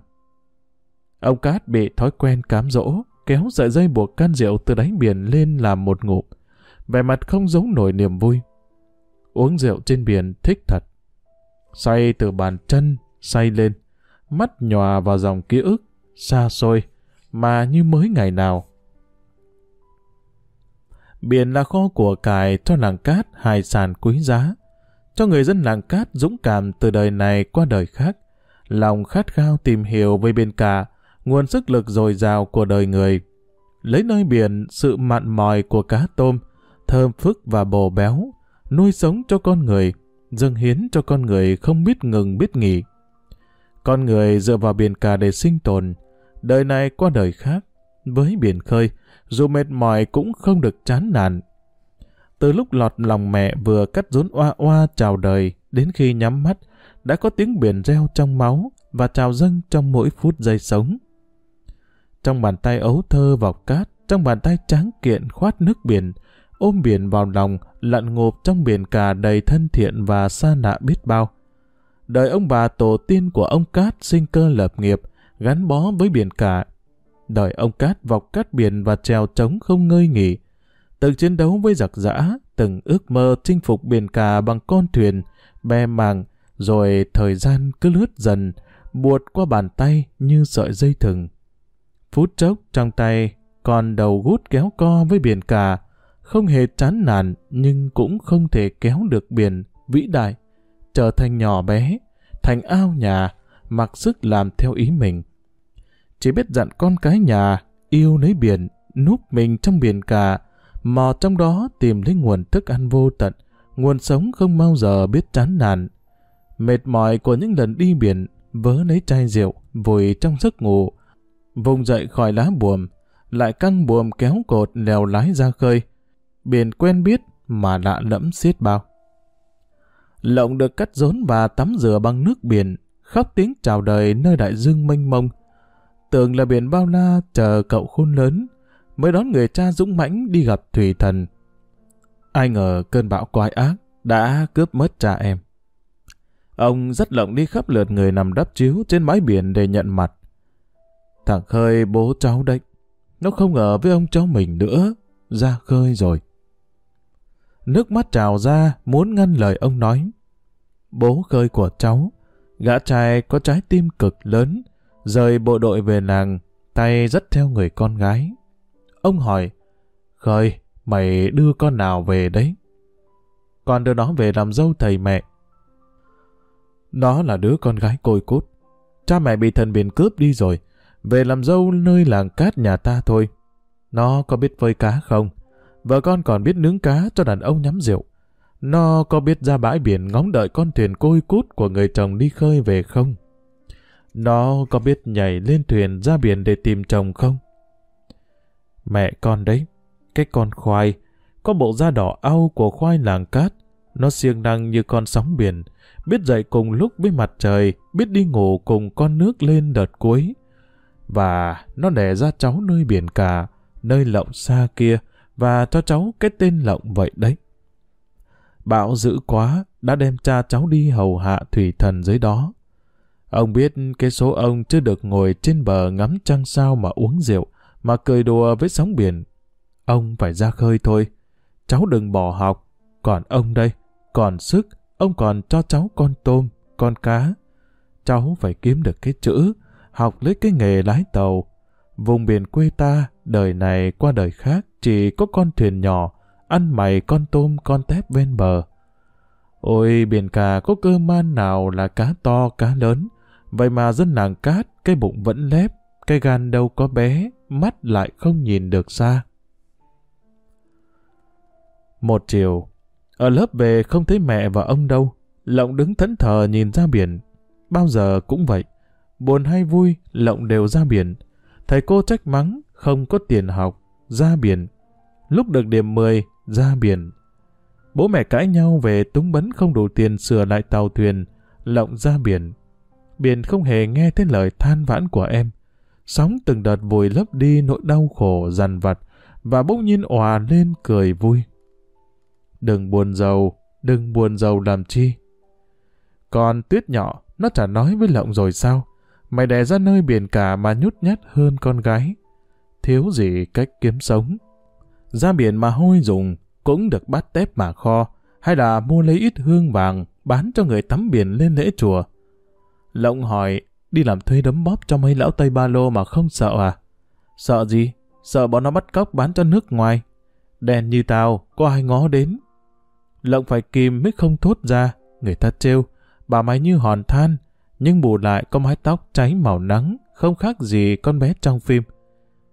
S1: Ông Cát bị thói quen cám dỗ, kéo sợi dây buộc can rượu từ đáy biển lên làm một ngụm vẻ mặt không giấu nổi niềm vui. Uống rượu trên biển thích thật. Say từ bàn chân, say lên, mắt nhòa vào dòng ký ức, xa xôi, mà như mới ngày nào. Biển là kho của cải cho làng cát hải sản quý giá, cho người dân làng cát dũng cảm từ đời này qua đời khác, lòng khát khao tìm hiểu về biển cả, nguồn sức lực dồi dào của đời người. Lấy nơi biển sự mặn mòi của cá tôm, thơm phức và bồ béo, nuôi sống cho con người, dâng hiến cho con người không biết ngừng biết nghỉ. Con người dựa vào biển cả để sinh tồn, đời này qua đời khác, với biển khơi, dù mệt mỏi cũng không được chán nản. Từ lúc lọt lòng mẹ vừa cắt rốn oa oa chào đời, đến khi nhắm mắt, đã có tiếng biển reo trong máu và trào dâng trong mỗi phút giây sống. Trong bàn tay ấu thơ vào cát, trong bàn tay tráng kiện khoát nước biển, ôm biển vào lòng, lặn ngộp trong biển cả đầy thân thiện và xa nạ biết bao. Đời ông bà tổ tiên của ông Cát sinh cơ lập nghiệp, gắn bó với biển cả. Đời ông Cát vọc cát biển và trèo trống không ngơi nghỉ. Từng chiến đấu với giặc giã, từng ước mơ chinh phục biển cả bằng con thuyền, bè màng, rồi thời gian cứ lướt dần, buột qua bàn tay như sợi dây thừng. Phút chốc trong tay, còn đầu gút kéo co với biển cả, không hề chán nản nhưng cũng không thể kéo được biển vĩ đại, trở thành nhỏ bé, thành ao nhà, mặc sức làm theo ý mình. Chỉ biết dặn con cái nhà, yêu lấy biển, núp mình trong biển cả, mò trong đó tìm lấy nguồn thức ăn vô tận, nguồn sống không bao giờ biết chán nản. Mệt mỏi của những lần đi biển, vớ lấy chai rượu, vùi trong giấc ngủ, vùng dậy khỏi lá buồm, lại căng buồm kéo cột lèo lái ra khơi. Biển quen biết mà lạ lẫm xiết bao. Lộng được cắt rốn và tắm rửa bằng nước biển, khóc tiếng chào đời nơi đại dương mênh mông. Tưởng là biển bao la chờ cậu khôn lớn, mới đón người cha dũng mãnh đi gặp thủy thần. Ai ngờ cơn bão quái ác đã cướp mất cha em. Ông rất lộng đi khắp lượt người nằm đắp chiếu trên bãi biển để nhận mặt. Thằng Khơi bố cháu đấy. Nó không ở với ông cháu mình nữa. Ra khơi rồi. Nước mắt trào ra muốn ngăn lời ông nói. Bố Khơi của cháu, gã trai có trái tim cực lớn, rời bộ đội về làng, tay rất theo người con gái. Ông hỏi, Khơi, mày đưa con nào về đấy? Con đưa nó về làm dâu thầy mẹ. Nó là đứa con gái côi cút. Cha mẹ bị thần biển cướp đi rồi, về làm dâu nơi làng cát nhà ta thôi. Nó có biết phơi cá không? Vợ con còn biết nướng cá cho đàn ông nhắm rượu. Nó có biết ra bãi biển ngóng đợi con thuyền côi cút của người chồng đi khơi về không? Nó có biết nhảy lên thuyền ra biển để tìm chồng không? Mẹ con đấy, cái con khoai, có bộ da đỏ au của khoai làng cát, nó siêng năng như con sóng biển, biết dậy cùng lúc với mặt trời, biết đi ngủ cùng con nước lên đợt cuối. Và nó đẻ ra cháu nơi biển cả, nơi lộng xa kia, và cho cháu cái tên lộng vậy đấy. Bão dữ quá, đã đem cha cháu đi hầu hạ thủy thần dưới đó. Ông biết cái số ông chưa được ngồi trên bờ ngắm trăng sao mà uống rượu, mà cười đùa với sóng biển. Ông phải ra khơi thôi. Cháu đừng bỏ học. Còn ông đây, còn sức, ông còn cho cháu con tôm, con cá. Cháu phải kiếm được cái chữ, học lấy cái nghề lái tàu. Vùng biển quê ta, đời này qua đời khác, chỉ có con thuyền nhỏ, ăn mày con tôm con tép ven bờ. Ôi biển cả có cơ man nào là cá to cá lớn, vậy mà dân làng cát cái bụng vẫn lép, cái gan đâu có bé, mắt lại không nhìn được xa. Một chiều, ở lớp về không thấy mẹ và ông đâu, Lộng đứng thẫn thờ nhìn ra biển. Bao giờ cũng vậy, buồn hay vui, Lộng đều ra biển. Thầy cô trách mắng, không có tiền học, ra biển. Lúc được điểm 10, ra biển. Bố mẹ cãi nhau về túng bấn không đủ tiền sửa lại tàu thuyền, Lộng ra biển. Biển không hề nghe thấy lời than vãn của em. Sóng từng đợt vùi lấp đi nỗi đau khổ dằn vặt và bỗng nhiên òa lên cười vui. Đừng buồn giàu, đừng buồn giàu làm chi. Còn tuyết nhỏ, nó chả nói với lộng rồi sao? Mày đẻ ra nơi biển cả mà nhút nhát hơn con gái. Thiếu gì cách kiếm sống. Ra biển mà hôi dùng, cũng được bắt tép mà kho, hay là mua lấy ít hương vàng, bán cho người tắm biển lên lễ chùa. Lộng hỏi, đi làm thuê đấm bóp cho mấy lão Tây Ba Lô mà không sợ à? Sợ gì? Sợ bọn nó bắt cóc bán cho nước ngoài. Đèn như tao, có ai ngó đến. Lộng phải kìm mới không thốt ra, người ta trêu, bà mày như hòn than, nhưng bù lại có mái tóc cháy màu nắng, không khác gì con bé trong phim.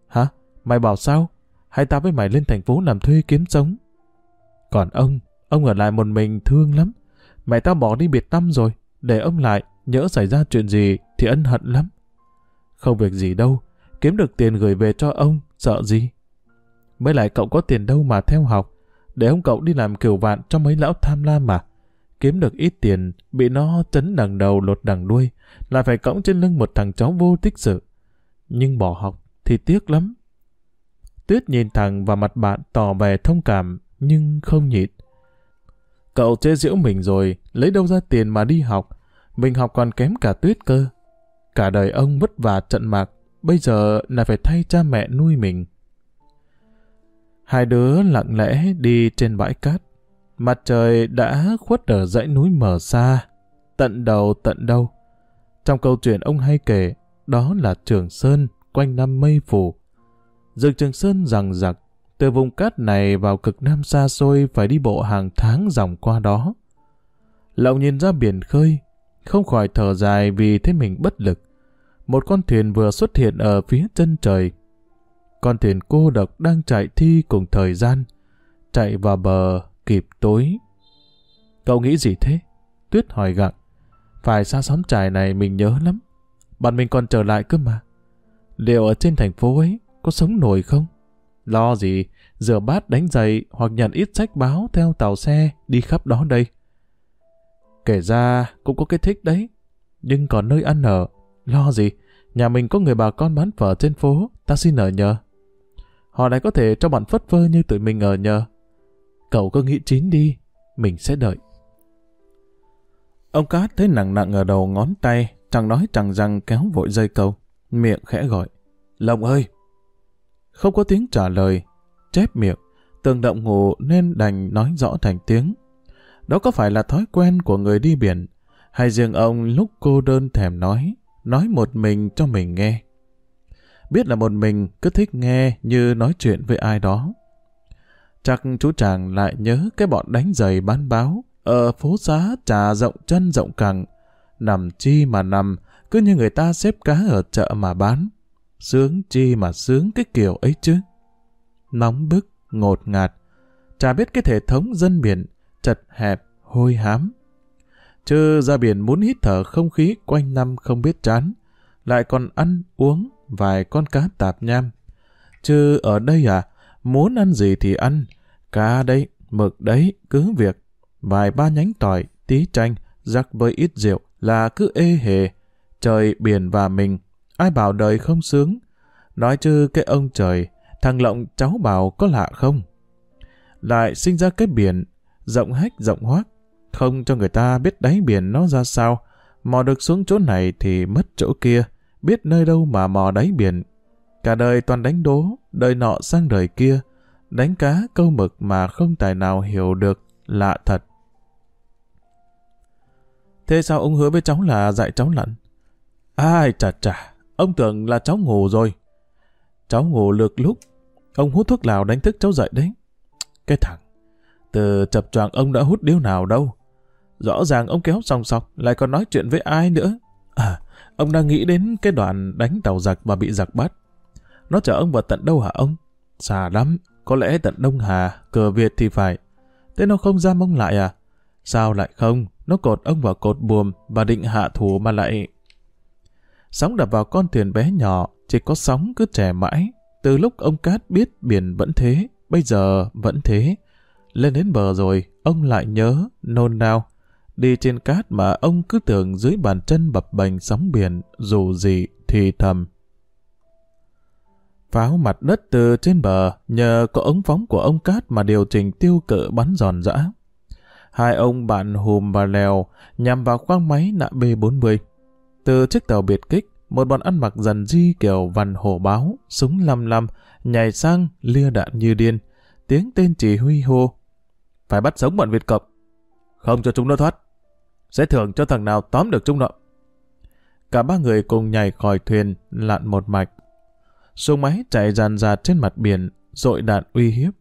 S1: Hả? Mày bảo sao? Hay tao với mày lên thành phố làm thuê kiếm sống? Còn ông, ông ở lại một mình thương lắm. Mẹ tao bỏ đi biệt tâm rồi, để ông lại, nhỡ xảy ra chuyện gì thì ân hận lắm. Không việc gì đâu, kiếm được tiền gửi về cho ông, sợ gì? Mới lại cậu có tiền đâu mà theo học, để ông cậu đi làm kiểu vạn cho mấy lão tham lam mà. Kiếm được ít tiền, bị nó chấn đằng đầu lột đằng đuôi, lại phải cõng trên lưng một thằng cháu vô tích sự. Nhưng bỏ học thì tiếc lắm. Tuyết nhìn thẳng vào mặt bạn tỏ vẻ thông cảm, nhưng không nhịn. Cậu chê giễu mình rồi, lấy đâu ra tiền mà đi học. Mình học còn kém cả Tuyết cơ. Cả đời ông vất vả trận mạc, bây giờ là phải thay cha mẹ nuôi mình. Hai đứa lặng lẽ đi trên bãi cát. Mặt trời đã khuất ở dãy núi mở xa, tận đầu tận đâu. Trong câu chuyện ông hay kể, đó là Trường Sơn, quanh năm mây phủ. Dược Trường Sơn rằng giặc, từ vùng cát này vào cực nam xa xôi phải đi bộ hàng tháng dòng qua đó. Lậu nhìn ra biển khơi, không khỏi thở dài vì thấy mình bất lực. Một con thuyền vừa xuất hiện ở phía chân trời. Con thuyền cô độc đang chạy thi cùng thời gian, chạy vào bờ kịp tối. Cậu nghĩ gì thế? Tuyết hỏi gặng. Phải xa xóm trải này mình nhớ lắm. Bạn mình còn trở lại cơ mà. Liệu ở trên thành phố ấy có sống nổi không? Lo gì, rửa bát đánh giày hoặc nhận ít sách báo theo tàu xe đi khắp đó đây. Kể ra cũng có cái thích đấy, nhưng còn nơi ăn ở, lo gì, nhà mình có người bà con bán phở trên phố, ta xin ở nhờ. Họ lại có thể cho bọn phất phơ như tụi mình ở nhờ. Cậu cứ nghĩ chín đi, mình sẽ đợi. Ông Cát thấy nặng nặng ở đầu ngón tay, chẳng nói chẳng rằng kéo vội dây câu, miệng khẽ gọi. Lộng ơi! Không có tiếng trả lời, chép miệng, tường động ngủ nên đành nói rõ thành tiếng. Đó có phải là thói quen của người đi biển, hay riêng ông lúc cô đơn thèm nói, nói một mình cho mình nghe. Biết là một mình cứ thích nghe như nói chuyện với ai đó. Chắc chú chàng lại nhớ cái bọn đánh giày bán báo ở phố xá trà rộng chân rộng cẳng. Nằm chi mà nằm, cứ như người ta xếp cá ở chợ mà bán. Sướng chi mà sướng cái kiểu ấy chứ. Nóng bức, ngột ngạt. Chả biết cái thể thống dân biển, chật hẹp, hôi hám. Chứ ra biển muốn hít thở không khí quanh năm không biết chán. Lại còn ăn, uống, vài con cá tạp nham. Chứ ở đây à, muốn ăn gì thì ăn. Cá đấy, mực đấy, cứ việc. Vài ba nhánh tỏi, tí chanh, rắc với ít rượu là cứ ê hề. Trời, biển và mình, ai bảo đời không sướng. Nói chứ cái ông trời, thằng Lộng cháu bảo có lạ không? Lại sinh ra cái biển, rộng hách rộng hoác, không cho người ta biết đáy biển nó ra sao. Mò được xuống chỗ này thì mất chỗ kia, biết nơi đâu mà mò đáy biển. Cả đời toàn đánh đố, đời nọ sang đời kia, đánh cá câu mực mà không tài nào hiểu được, lạ thật. Thế sao ông hứa với cháu là dạy cháu lặn? Ai chà chà, ông tưởng là cháu ngủ rồi. Cháu ngủ lược lúc, ông hút thuốc lào đánh thức cháu dậy đấy. Cái thằng, từ chập choạng ông đã hút điếu nào đâu. Rõ ràng ông kéo song sọc, lại còn nói chuyện với ai nữa. À, ông đang nghĩ đến cái đoạn đánh tàu giặc và bị giặc bắt. Nó chở ông vào tận đâu hả ông? Xa lắm, có lẽ tận Đông Hà, cờ Việt thì phải. Thế nó không ra mong lại à? Sao lại không? Nó cột ông vào cột buồm và định hạ thủ mà lại... Sóng đập vào con thuyền bé nhỏ, chỉ có sóng cứ trẻ mãi. Từ lúc ông Cát biết biển vẫn thế, bây giờ vẫn thế. Lên đến bờ rồi, ông lại nhớ, nôn nao. Đi trên cát mà ông cứ tưởng dưới bàn chân bập bềnh sóng biển, dù gì thì thầm. Pháo mặt đất từ trên bờ, nhờ có ống phóng của ông Cát mà điều chỉnh tiêu cự bắn giòn giã. Hai ông bạn hùm và lèo nhằm vào khoang máy nạ B-40. Từ chiếc tàu biệt kích, một bọn ăn mặc dần di kiểu vằn hổ báo, súng lăm lăm, nhảy sang, lia đạn như điên. Tiếng tên chỉ huy hô. Phải bắt sống bọn Việt Cộng. Không cho chúng nó thoát. Sẽ thưởng cho thằng nào tóm được chúng nó. Cả ba người cùng nhảy khỏi thuyền, lặn một mạch. Xuồng máy chạy dàn dạt trên mặt biển, dội đạn uy hiếp.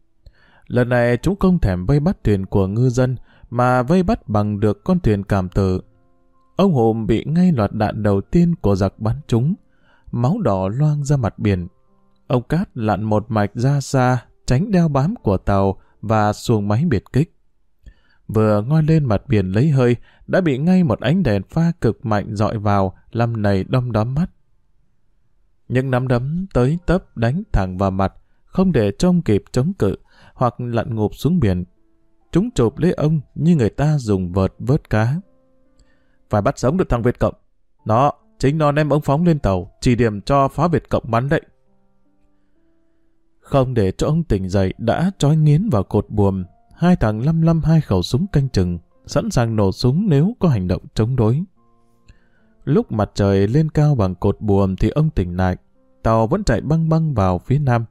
S1: Lần này chúng không thèm vây bắt thuyền của ngư dân, mà vây bắt bằng được con thuyền cảm tử. Ông hùm bị ngay loạt đạn đầu tiên của giặc bắn trúng. máu đỏ loang ra mặt biển. Ông Cát lặn một mạch ra xa, tránh đeo bám của tàu và xuồng máy biệt kích. Vừa ngoi lên mặt biển lấy hơi, đã bị ngay một ánh đèn pha cực mạnh dọi vào, làm nầy đom đóm mắt. Những nắm đấm tới tấp đánh thẳng vào mặt, không để trông kịp chống cự, hoặc lặn ngụp xuống biển. Chúng chụp lấy ông như người ta dùng vợt vớt cá. Phải bắt sống được thằng Việt Cộng. Nó, chính nó đem ống phóng lên tàu, chỉ điểm cho phá Việt Cộng bắn đấy. Không để cho ông tỉnh dậy đã trói nghiến vào cột buồm, hai thằng lăm lăm hai khẩu súng canh chừng, sẵn sàng nổ súng nếu có hành động chống đối. Lúc mặt trời lên cao bằng cột buồm thì ông tỉnh lại. Tàu vẫn chạy băng băng vào phía nam.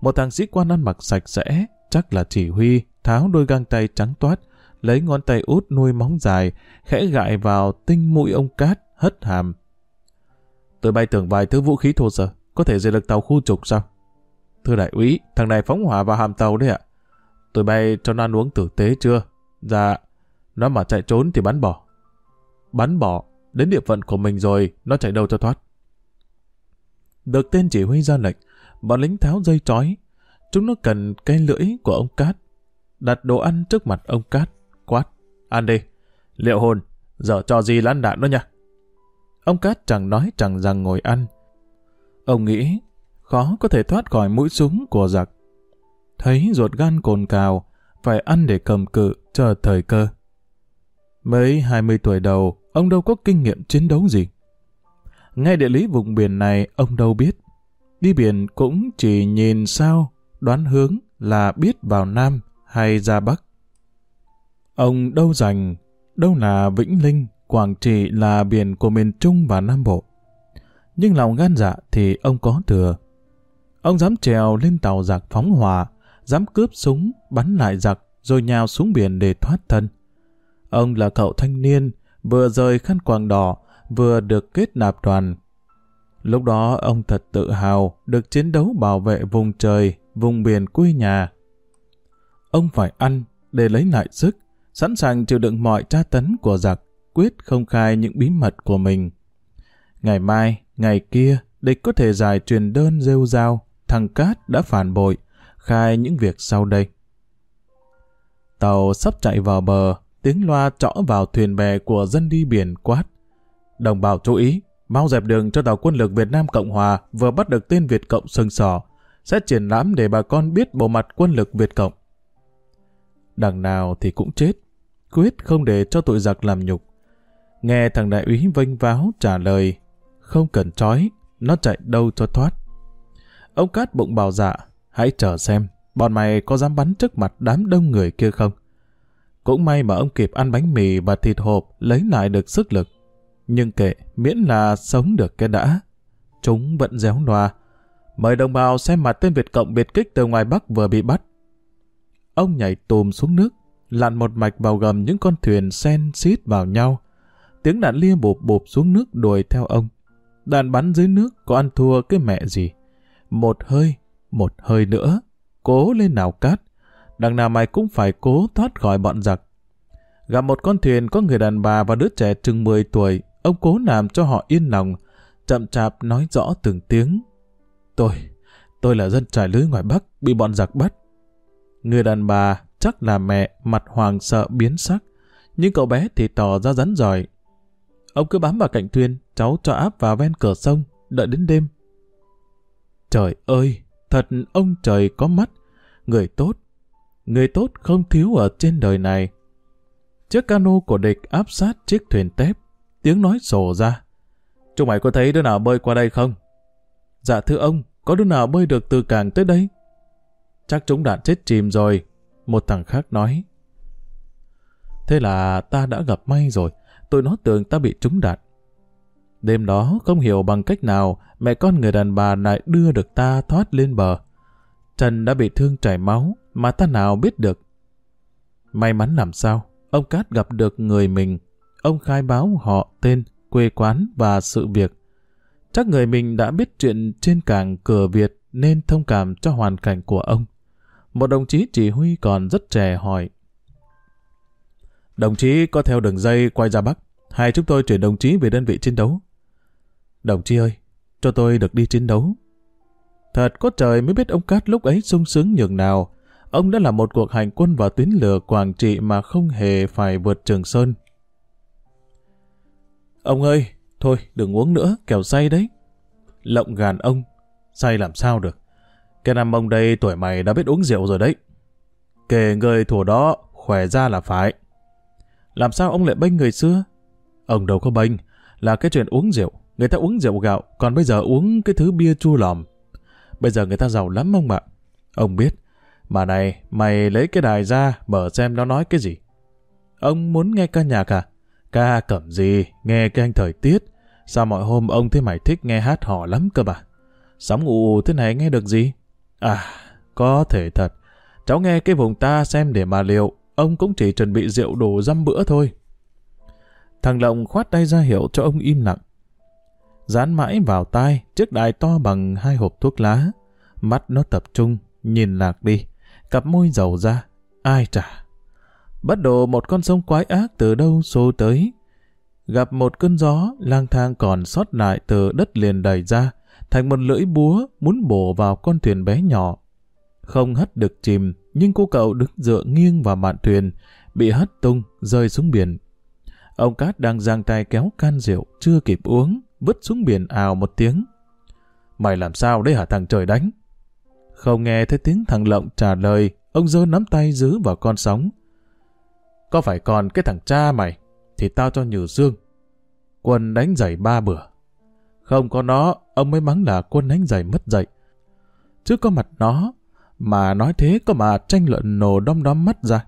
S1: Một thằng sĩ quan ăn mặc sạch sẽ, chắc là chỉ huy, tháo đôi găng tay trắng toát, lấy ngón tay út nuôi móng dài, khẽ gại vào tinh mũi ông cát, hất hàm. Tôi bay tưởng vài thứ vũ khí thô sơ, có thể diệt được tàu khu trục sao? Thưa đại úy, thằng này phóng hỏa vào hàm tàu đấy ạ. Tôi bay cho nó ăn uống tử tế chưa? Dạ, nó mà chạy trốn thì bắn bỏ. Bắn bỏ, đến địa phận của mình rồi, nó chạy đâu cho thoát. Được tên chỉ huy ra lệnh, bọn lính tháo dây trói. Chúng nó cần cây lưỡi của ông Cát. Đặt đồ ăn trước mặt ông Cát, quát. Ăn đi, liệu hồn, giờ cho gì lăn đạn đó nha. Ông Cát chẳng nói chẳng rằng ngồi ăn. Ông nghĩ khó có thể thoát khỏi mũi súng của giặc. Thấy ruột gan cồn cào, phải ăn để cầm cự, chờ thời cơ. Mấy 20 tuổi đầu, ông đâu có kinh nghiệm chiến đấu gì. Ngay địa lý vùng biển này, ông đâu biết. Đi biển cũng chỉ nhìn sao, đoán hướng là biết vào Nam hay ra Bắc. Ông đâu dành, đâu là Vĩnh Linh, Quảng Trị là biển của miền Trung và Nam Bộ. Nhưng lòng gan dạ thì ông có thừa. Ông dám trèo lên tàu giặc phóng hỏa, dám cướp súng, bắn lại giặc, rồi nhào xuống biển để thoát thân. Ông là cậu thanh niên, vừa rời khăn quàng đỏ, vừa được kết nạp đoàn. Lúc đó ông thật tự hào được chiến đấu bảo vệ vùng trời, vùng biển quê nhà. Ông phải ăn để lấy lại sức, sẵn sàng chịu đựng mọi tra tấn của giặc, quyết không khai những bí mật của mình. Ngày mai, ngày kia, địch có thể giải truyền đơn rêu rao, thằng Cát đã phản bội, khai những việc sau đây. Tàu sắp chạy vào bờ, tiếng loa trõ vào thuyền bè của dân đi biển quát. Đồng bào chú ý, mau dẹp đường cho tàu quân lực Việt Nam Cộng Hòa vừa bắt được tên Việt Cộng sừng sỏ, sẽ triển lãm để bà con biết bộ mặt quân lực Việt Cộng. Đằng nào thì cũng chết, quyết không để cho tội giặc làm nhục. Nghe thằng đại úy vênh váo trả lời, không cần trói, nó chạy đâu cho thoát. Ông Cát bụng bảo dạ, hãy chờ xem, bọn mày có dám bắn trước mặt đám đông người kia không? Cũng may mà ông kịp ăn bánh mì và thịt hộp lấy lại được sức lực. Nhưng kệ, miễn là sống được cái đã. Chúng vẫn réo loa. Mời đồng bào xem mặt tên Việt Cộng biệt kích từ ngoài Bắc vừa bị bắt. Ông nhảy tùm xuống nước, lặn một mạch vào gầm những con thuyền sen xít vào nhau. Tiếng đạn lia bụp bụp xuống nước đuổi theo ông. Đạn bắn dưới nước có ăn thua cái mẹ gì. Một hơi, một hơi nữa. Cố lên nào cát. Đằng nào mày cũng phải cố thoát khỏi bọn giặc. Gặp một con thuyền có người đàn bà và đứa trẻ chừng 10 tuổi, ông cố làm cho họ yên lòng, chậm chạp nói rõ từng tiếng. Tôi, tôi là dân trải lưới ngoài Bắc, bị bọn giặc bắt. Người đàn bà chắc là mẹ, mặt hoàng sợ biến sắc, nhưng cậu bé thì tỏ ra rắn giỏi. Ông cứ bám vào cạnh thuyền, cháu cho áp vào ven cửa sông, đợi đến đêm. Trời ơi, thật ông trời có mắt, người tốt. Người tốt không thiếu ở trên đời này. Chiếc cano của địch áp sát chiếc thuyền tép, tiếng nói sổ ra. Chúng mày có thấy đứa nào bơi qua đây không? Dạ thưa ông, có đứa nào bơi được từ cảng tới đây? Chắc chúng đã chết chìm rồi, một thằng khác nói. Thế là ta đã gặp may rồi, tôi nó tưởng ta bị trúng đạn. Đêm đó không hiểu bằng cách nào mẹ con người đàn bà lại đưa được ta thoát lên bờ. Trần đã bị thương chảy máu mà ta nào biết được. May mắn làm sao, ông Cát gặp được người mình. Ông khai báo họ, tên, quê quán và sự việc. Chắc người mình đã biết chuyện trên cảng cửa Việt nên thông cảm cho hoàn cảnh của ông. Một đồng chí chỉ huy còn rất trẻ hỏi. Đồng chí có theo đường dây quay ra Bắc, hay chúng tôi chuyển đồng chí về đơn vị chiến đấu? Đồng chí ơi, cho tôi được đi chiến đấu. Thật có trời mới biết ông Cát lúc ấy sung sướng nhường nào. Ông đã làm một cuộc hành quân vào tuyến lửa Quảng Trị mà không hề phải vượt Trường Sơn. Ông ơi, thôi đừng uống nữa, kẻo say đấy. Lộng gàn ông, say làm sao được. Cái năm ông đây tuổi mày đã biết uống rượu rồi đấy. Kể người thủ đó, khỏe ra là phải. Làm sao ông lại bênh người xưa? Ông đâu có bênh, là cái chuyện uống rượu. Người ta uống rượu gạo, còn bây giờ uống cái thứ bia chua lòm. Bây giờ người ta giàu lắm ông ạ. Ông biết, mà này, mày lấy cái đài ra, mở xem nó nói cái gì. Ông muốn nghe ca nhạc à? Ca cẩm gì, nghe cái anh thời tiết. Sao mọi hôm ông thấy mày thích nghe hát hò lắm cơ bà? Sóng ù thế này nghe được gì? À, có thể thật. Cháu nghe cái vùng ta xem để mà liệu, ông cũng chỉ chuẩn bị rượu đồ dăm bữa thôi. Thằng Lộng khoát tay ra hiệu cho ông im lặng. Dán mãi vào tai, chiếc đài to bằng hai hộp thuốc lá. Mắt nó tập trung, nhìn lạc đi. Cặp môi dầu ra. Ai trả? Bắt đầu một con sông quái ác từ đâu xô tới. Gặp một cơn gió, lang thang còn sót lại từ đất liền đầy ra, thành một lưỡi búa muốn bổ vào con thuyền bé nhỏ. Không hất được chìm, nhưng cô cậu đứng dựa nghiêng vào mạn thuyền, bị hất tung, rơi xuống biển. Ông Cát đang giang tay kéo can rượu, chưa kịp uống, vứt xuống biển ào một tiếng. Mày làm sao đấy hả thằng trời đánh? Không nghe thấy tiếng thằng Lộng trả lời, ông dơ nắm tay giữ vào con sóng. Có phải còn cái thằng cha mày, thì tao cho nhử dương. Quân đánh giày ba bữa. Không có nó, ông mới mắng là quân đánh giày mất dậy. Chứ có mặt nó, mà nói thế có mà tranh luận nổ đom đóm mắt ra.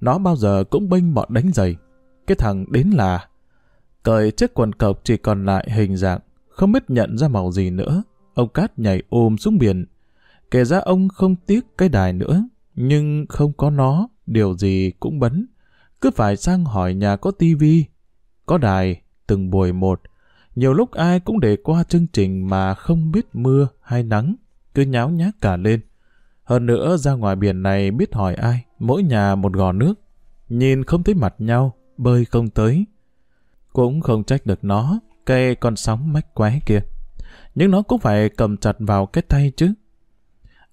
S1: Nó bao giờ cũng bênh bọn đánh giày. Cái thằng đến là cởi chiếc quần cộc chỉ còn lại hình dạng, không biết nhận ra màu gì nữa. Ông Cát nhảy ôm xuống biển. Kể ra ông không tiếc cái đài nữa, nhưng không có nó, điều gì cũng bấn. Cứ phải sang hỏi nhà có tivi, có đài, từng buổi một. Nhiều lúc ai cũng để qua chương trình mà không biết mưa hay nắng, cứ nháo nhác cả lên. Hơn nữa ra ngoài biển này biết hỏi ai, mỗi nhà một gò nước. Nhìn không thấy mặt nhau, bơi không tới. Cũng không trách được nó, cây con sóng mách quái kia. Nhưng nó cũng phải cầm chặt vào cái tay chứ.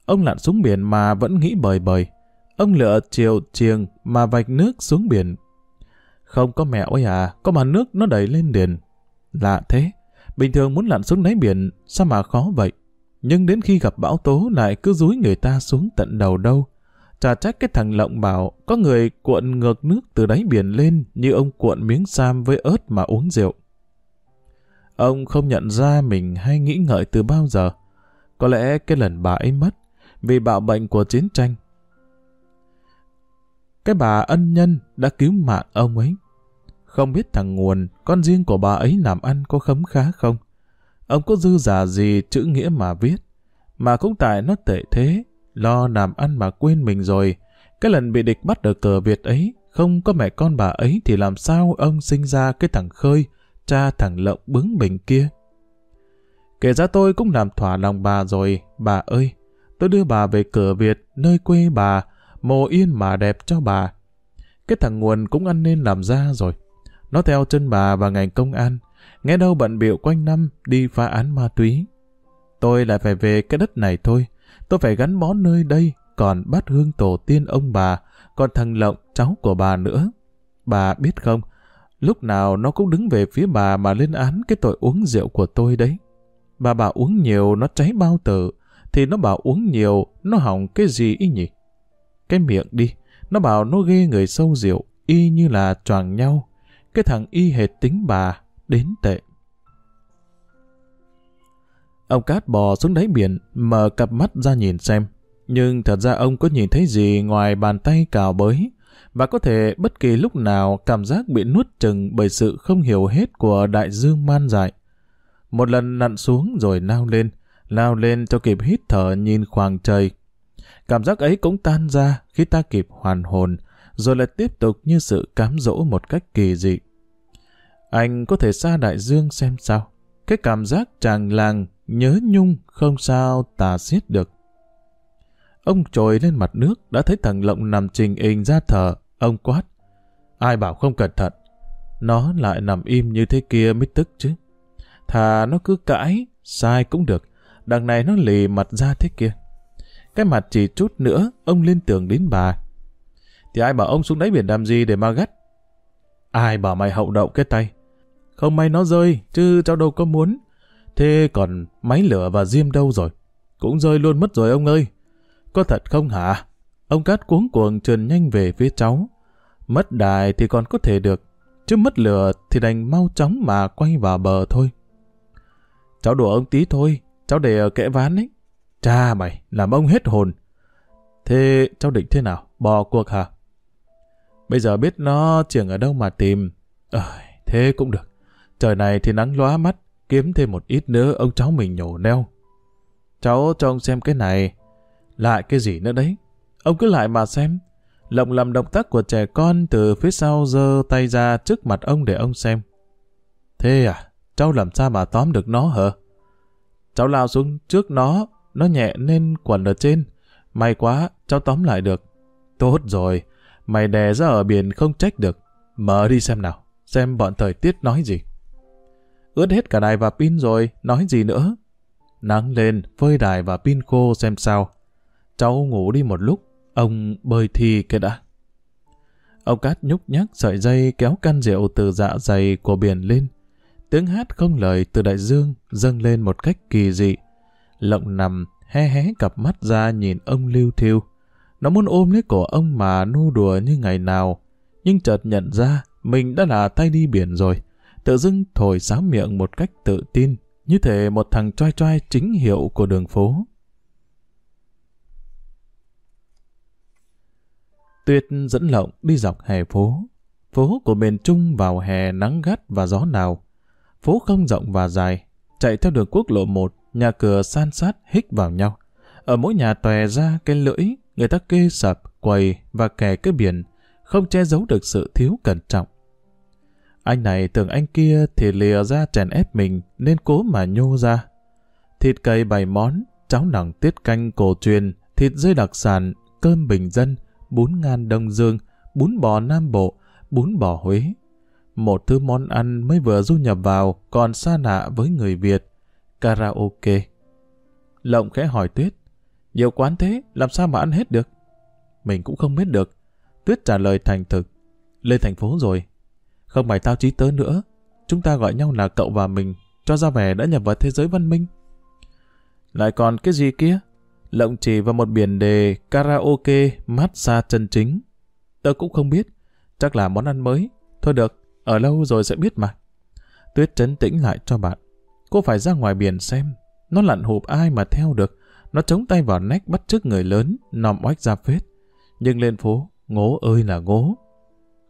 S1: Ông lặn xuống biển mà vẫn nghĩ bời bời. Ông lựa chiều chiêng mà vạch nước xuống biển. Không có mẹo ấy à, có mà nước nó đẩy lên điền. Lạ thế, bình thường muốn lặn xuống đáy biển, sao mà khó vậy? Nhưng đến khi gặp bão tố lại cứ dúi người ta xuống tận đầu đâu. Chả trách cái thằng lộng bảo có người cuộn ngược nước từ đáy biển lên như ông cuộn miếng sam với ớt mà uống rượu. Ông không nhận ra mình hay nghĩ ngợi từ bao giờ. Có lẽ cái lần bà ấy mất vì bạo bệnh của chiến tranh. Cái bà ân nhân đã cứu mạng ông ấy. Không biết thằng nguồn, con riêng của bà ấy làm ăn có khấm khá không? Ông có dư giả gì chữ nghĩa mà viết? Mà cũng tại nó tệ thế, lo làm ăn mà quên mình rồi. Cái lần bị địch bắt được cờ Việt ấy, không có mẹ con bà ấy thì làm sao ông sinh ra cái thằng khơi, cha thằng lộng bướng bình kia? Kể ra tôi cũng làm thỏa lòng bà rồi, bà ơi, tôi đưa bà về cửa Việt, nơi quê bà, mồ yên mà đẹp cho bà. Cái thằng nguồn cũng ăn nên làm ra rồi. Nó theo chân bà và ngành công an, nghe đâu bận biểu quanh năm đi phá án ma túy. Tôi lại phải về cái đất này thôi, tôi phải gắn bó nơi đây, còn bắt hương tổ tiên ông bà, còn thằng Lộng, cháu của bà nữa. Bà biết không, lúc nào nó cũng đứng về phía bà mà lên án cái tội uống rượu của tôi đấy. Bà bà uống nhiều nó cháy bao tử, thì nó bảo uống nhiều, nó hỏng cái gì ý nhỉ? Cái miệng đi, nó bảo nó ghê người sâu rượu, y như là choàng nhau. Cái thằng y hệt tính bà, đến tệ. Ông Cát bò xuống đáy biển, mở cặp mắt ra nhìn xem. Nhưng thật ra ông có nhìn thấy gì ngoài bàn tay cào bới, và có thể bất kỳ lúc nào cảm giác bị nuốt chừng bởi sự không hiểu hết của đại dương man dại. Một lần nặn xuống rồi lao lên, lao lên cho kịp hít thở nhìn khoảng trời. Cảm giác ấy cũng tan ra khi ta kịp hoàn hồn, rồi lại tiếp tục như sự cám dỗ một cách kỳ dị. Anh có thể xa đại dương xem sao. Cái cảm giác tràng làng, nhớ nhung không sao tà xiết được. Ông trồi lên mặt nước, đã thấy thằng Lộng nằm trình hình ra thở, ông quát. Ai bảo không cẩn thận? Nó lại nằm im như thế kia mới tức chứ. Thà nó cứ cãi, Sai cũng được, đằng này nó lì mặt ra thế kia. Cái mặt chỉ chút nữa, ông liên tưởng đến bà. Thì ai bảo ông xuống đáy biển làm gì để mà gắt? Ai bảo mày hậu đậu cái tay? Không may nó rơi, chứ cháu đâu có muốn. Thế còn máy lửa và diêm đâu rồi? Cũng rơi luôn mất rồi ông ơi. Có thật không hả? Ông Cát cuống cuồng trườn nhanh về phía cháu. Mất đài thì còn có thể được, chứ mất lửa thì đành mau chóng mà quay vào bờ thôi. Cháu đùa ông tí thôi, cháu để ở kẽ ván ấy. Cha mày, làm ông hết hồn. Thế cháu định thế nào? Bỏ cuộc hả? Bây giờ biết nó trường ở đâu mà tìm. Ờ, thế cũng được. Trời này thì nắng lóa mắt, kiếm thêm một ít nữa ông cháu mình nhổ neo. Cháu cho ông xem cái này. Lại cái gì nữa đấy? Ông cứ lại mà xem. Lộng làm động tác của trẻ con từ phía sau giơ tay ra trước mặt ông để ông xem. Thế à? Cháu làm sao mà tóm được nó hả? Cháu lao xuống trước nó, nó nhẹ nên quần ở trên. May quá, cháu tóm lại được. Tốt rồi, mày đè ra ở biển không trách được. Mở đi xem nào, xem bọn thời tiết nói gì. Ướt hết cả đài và pin rồi, nói gì nữa? Nắng lên, phơi đài và pin khô xem sao. Cháu ngủ đi một lúc, ông bơi thi cái đã. Ông Cát nhúc nhắc sợi dây kéo can rượu từ dạ dày của biển lên. Tiếng hát không lời từ đại dương dâng lên một cách kỳ dị. Lộng nằm, hé hé cặp mắt ra nhìn ông lưu thiêu. Nó muốn ôm lấy cổ ông mà nu đùa như ngày nào. Nhưng chợt nhận ra mình đã là tay đi biển rồi. Tự dưng thổi sáo miệng một cách tự tin, như thể một thằng trai trai chính hiệu của đường phố. Tuyết dẫn lộng đi dọc hè phố. Phố của miền Trung vào hè nắng gắt và gió nào. Phố không rộng và dài, chạy theo đường quốc lộ 1, nhà cửa san sát hích vào nhau. Ở mỗi nhà tòe ra cái lưỡi, người ta kê sập, quầy và kè cái biển, không che giấu được sự thiếu cẩn trọng. Anh này tưởng anh kia thì lìa ra chèn ép mình nên cố mà nhô ra. Thịt cây bày món, cháo nặng tiết canh cổ truyền, thịt dây đặc sản, cơm bình dân, bún ngan Đông Dương, bún bò Nam Bộ, bún bò Huế. Một thứ món ăn mới vừa du nhập vào còn xa lạ với người Việt. Karaoke. Lộng khẽ hỏi Tuyết. Nhiều quán thế, làm sao mà ăn hết được? Mình cũng không biết được. Tuyết trả lời thành thực. Lên thành phố rồi. Không phải tao trí tớ nữa. Chúng ta gọi nhau là cậu và mình, cho ra vẻ đã nhập vào thế giới văn minh. Lại còn cái gì kia? Lộng chỉ vào một biển đề karaoke massage chân chính. Tớ cũng không biết. Chắc là món ăn mới. Thôi được, ở lâu rồi sẽ biết mà. Tuyết trấn tĩnh lại cho bạn. Cô phải ra ngoài biển xem. Nó lặn hụp ai mà theo được. Nó chống tay vào nách bắt chước người lớn, nòm oách ra phết. Nhưng lên phố, ngố ơi là ngố.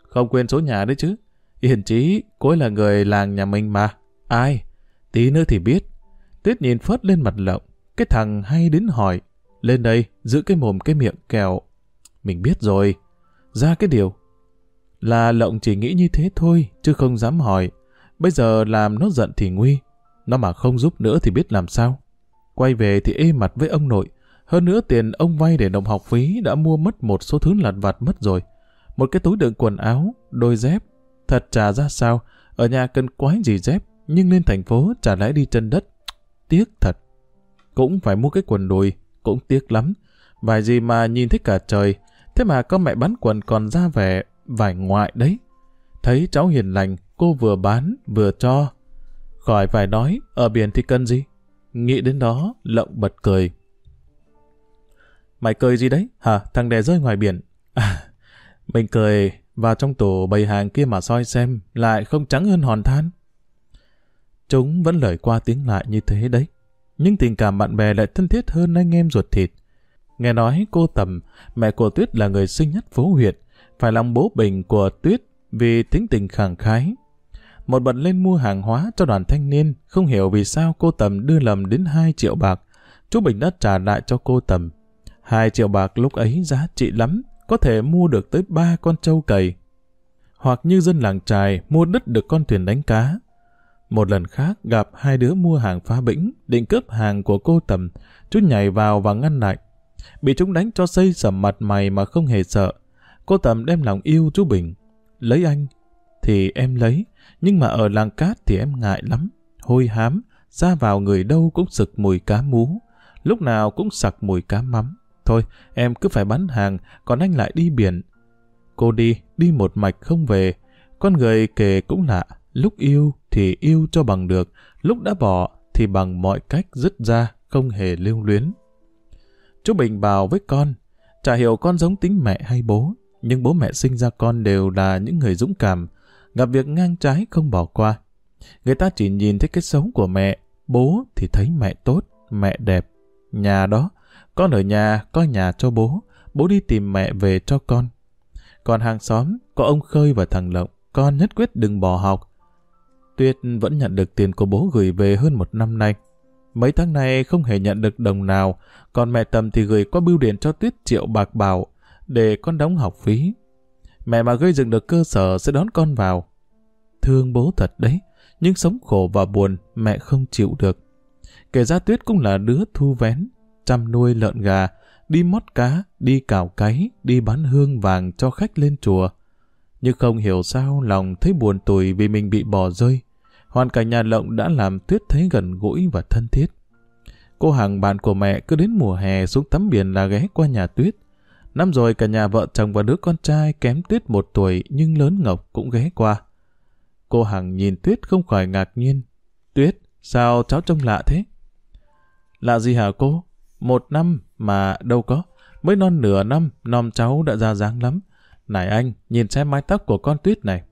S1: Không quên số nhà đấy chứ. Hiền chí, cô ấy là người làng nhà mình mà. Ai? Tí nữa thì biết. Tuyết nhìn phớt lên mặt lộng. Cái thằng hay đến hỏi. Lên đây, giữ cái mồm cái miệng kẹo. Mình biết rồi. Ra cái điều. Là lộng chỉ nghĩ như thế thôi, chứ không dám hỏi. Bây giờ làm nó giận thì nguy. Nó mà không giúp nữa thì biết làm sao. Quay về thì ê mặt với ông nội. Hơn nữa tiền ông vay để nộp học phí đã mua mất một số thứ lặt vặt mất rồi. Một cái túi đựng quần áo, đôi dép. Thật trả ra sao, ở nhà cần quái gì dép, nhưng lên thành phố trả lẽ đi chân đất. Tiếc thật. Cũng phải mua cái quần đùi, cũng tiếc lắm. Vài gì mà nhìn thấy cả trời, thế mà có mẹ bán quần còn ra vẻ vải ngoại đấy. Thấy cháu hiền lành, cô vừa bán, vừa cho. Khỏi phải nói, ở biển thì cần gì? Nghĩ đến đó, lộng bật cười. Mày cười gì đấy? Hả? Thằng đè rơi ngoài biển. À, mình cười vào trong tủ bày hàng kia mà soi xem, lại không trắng hơn hòn than. Chúng vẫn lời qua tiếng lại như thế đấy. Nhưng tình cảm bạn bè lại thân thiết hơn anh em ruột thịt. Nghe nói cô Tầm, mẹ của Tuyết là người sinh nhất phố huyện, phải lòng bố bình của Tuyết vì tính tình khẳng khái. Một bận lên mua hàng hóa cho đoàn thanh niên, không hiểu vì sao cô Tầm đưa lầm đến 2 triệu bạc. Chú Bình đã trả lại cho cô Tầm. 2 triệu bạc lúc ấy giá trị lắm, có thể mua được tới ba con trâu cầy. Hoặc như dân làng trài mua đất được con thuyền đánh cá. Một lần khác gặp hai đứa mua hàng phá bĩnh, định cướp hàng của cô Tầm, chú nhảy vào và ngăn lại. Bị chúng đánh cho xây sầm mặt mày mà không hề sợ. Cô Tầm đem lòng yêu chú Bình. Lấy anh, thì em lấy, nhưng mà ở làng cát thì em ngại lắm, hôi hám, ra vào người đâu cũng sực mùi cá mú, lúc nào cũng sặc mùi cá mắm. Thôi, em cứ phải bán hàng, còn anh lại đi biển. Cô đi, đi một mạch không về. Con người kể cũng lạ, lúc yêu thì yêu cho bằng được, lúc đã bỏ thì bằng mọi cách dứt ra, không hề lưu luyến. Chú Bình bảo với con, chả hiểu con giống tính mẹ hay bố, nhưng bố mẹ sinh ra con đều là những người dũng cảm, gặp việc ngang trái không bỏ qua. Người ta chỉ nhìn thấy cái sống của mẹ, bố thì thấy mẹ tốt, mẹ đẹp. Nhà đó, con ở nhà, có nhà cho bố, bố đi tìm mẹ về cho con. Còn hàng xóm, có ông Khơi và thằng Lộng, con nhất quyết đừng bỏ học. Tuyết vẫn nhận được tiền của bố gửi về hơn một năm nay. Mấy tháng nay không hề nhận được đồng nào, còn mẹ Tầm thì gửi qua bưu điện cho Tuyết triệu bạc bảo để con đóng học phí. Mẹ mà gây dựng được cơ sở sẽ đón con vào. Thương bố thật đấy, nhưng sống khổ và buồn mẹ không chịu được. Kể ra Tuyết cũng là đứa thu vén, chăm nuôi lợn gà, đi mót cá, đi cào cáy, đi bán hương vàng cho khách lên chùa. Nhưng không hiểu sao lòng thấy buồn tủi vì mình bị bỏ rơi. Hoàn cảnh nhà lộng đã làm Tuyết thấy gần gũi và thân thiết. Cô hàng bạn của mẹ cứ đến mùa hè xuống tắm biển là ghé qua nhà Tuyết. Năm rồi cả nhà vợ chồng và đứa con trai kém Tuyết một tuổi nhưng lớn ngọc cũng ghé qua. Cô Hằng nhìn Tuyết không khỏi ngạc nhiên. Tuyết, sao cháu trông lạ thế? Lạ gì hả cô? Một năm mà đâu có. Mới non nửa năm, non cháu đã ra dáng lắm. Này anh, nhìn xem mái tóc của con Tuyết này.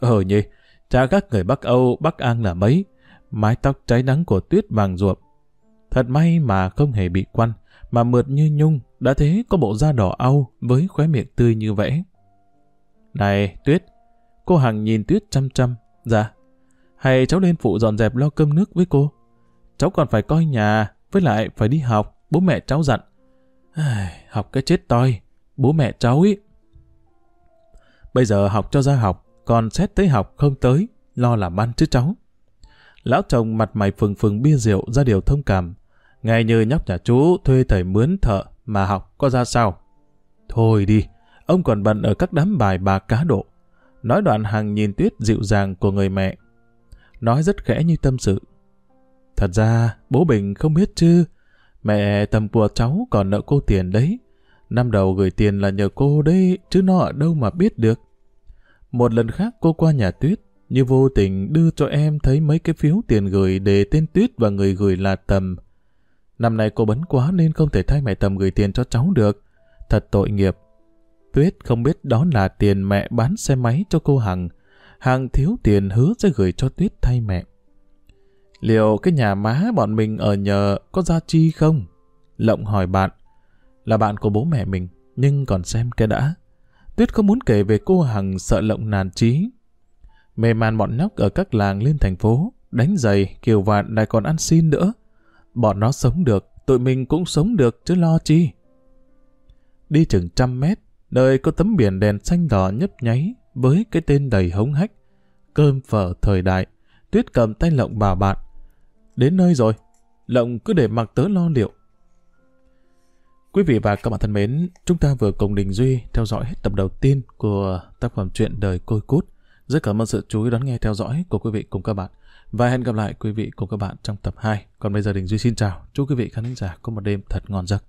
S1: Ờ nhỉ, cha các người Bắc Âu, Bắc An là mấy. Mái tóc cháy nắng của Tuyết vàng ruộm. Thật may mà không hề bị quăn, mà mượt như nhung, đã thế có bộ da đỏ au với khóe miệng tươi như vẽ. Này, Tuyết, cô Hằng nhìn Tuyết chăm chăm. Dạ, hay cháu lên phụ dọn dẹp lo cơm nước với cô? Cháu còn phải coi nhà, với lại phải đi học, bố mẹ cháu dặn. học cái chết toi, bố mẹ cháu ý. Bây giờ học cho ra học, còn xét tới học không tới, lo làm ăn chứ cháu. Lão chồng mặt mày phừng phừng bia rượu ra điều thông cảm. Ngay như nhóc nhà chú thuê thầy mướn thợ mà học có ra sao. Thôi đi, ông còn bận ở các đám bài bà cá độ. Nói đoạn hàng nhìn tuyết dịu dàng của người mẹ. Nói rất khẽ như tâm sự. Thật ra, bố Bình không biết chứ. Mẹ tầm của cháu còn nợ cô tiền đấy. Năm đầu gửi tiền là nhờ cô đấy, chứ nó ở đâu mà biết được. Một lần khác cô qua nhà Tuyết, như vô tình đưa cho em thấy mấy cái phiếu tiền gửi để tên Tuyết và người gửi là Tầm. Năm nay cô bấn quá nên không thể thay mẹ Tầm gửi tiền cho cháu được. Thật tội nghiệp. Tuyết không biết đó là tiền mẹ bán xe máy cho cô Hằng. Hằng thiếu tiền hứa sẽ gửi cho Tuyết thay mẹ. Liệu cái nhà má bọn mình ở nhờ có gia chi không? Lộng hỏi bạn. Là bạn của bố mẹ mình, nhưng còn xem cái đã. Tuyết không muốn kể về cô Hằng sợ Lộng nàn trí. Mê man bọn nhóc ở các làng lên thành phố, đánh giày, kiều vạn lại còn ăn xin nữa. Bọn nó sống được, tụi mình cũng sống được chứ lo chi. Đi chừng trăm mét, nơi có tấm biển đèn xanh đỏ nhấp nháy với cái tên đầy hống hách. Cơm phở thời đại, Tuyết cầm tay Lộng bảo bạn. Đến nơi rồi, Lộng cứ để mặc tớ lo liệu. Quý vị và các bạn thân mến, chúng ta vừa cùng Đình Duy theo dõi hết tập đầu tiên của tác phẩm truyện Đời Côi Cút. Rất cảm ơn sự chú ý đón nghe theo dõi của quý vị cùng các bạn. Và hẹn gặp lại quý vị cùng các bạn trong tập 2. Còn bây giờ Đình Duy xin chào. Chúc quý vị khán giả có một đêm thật ngon giấc.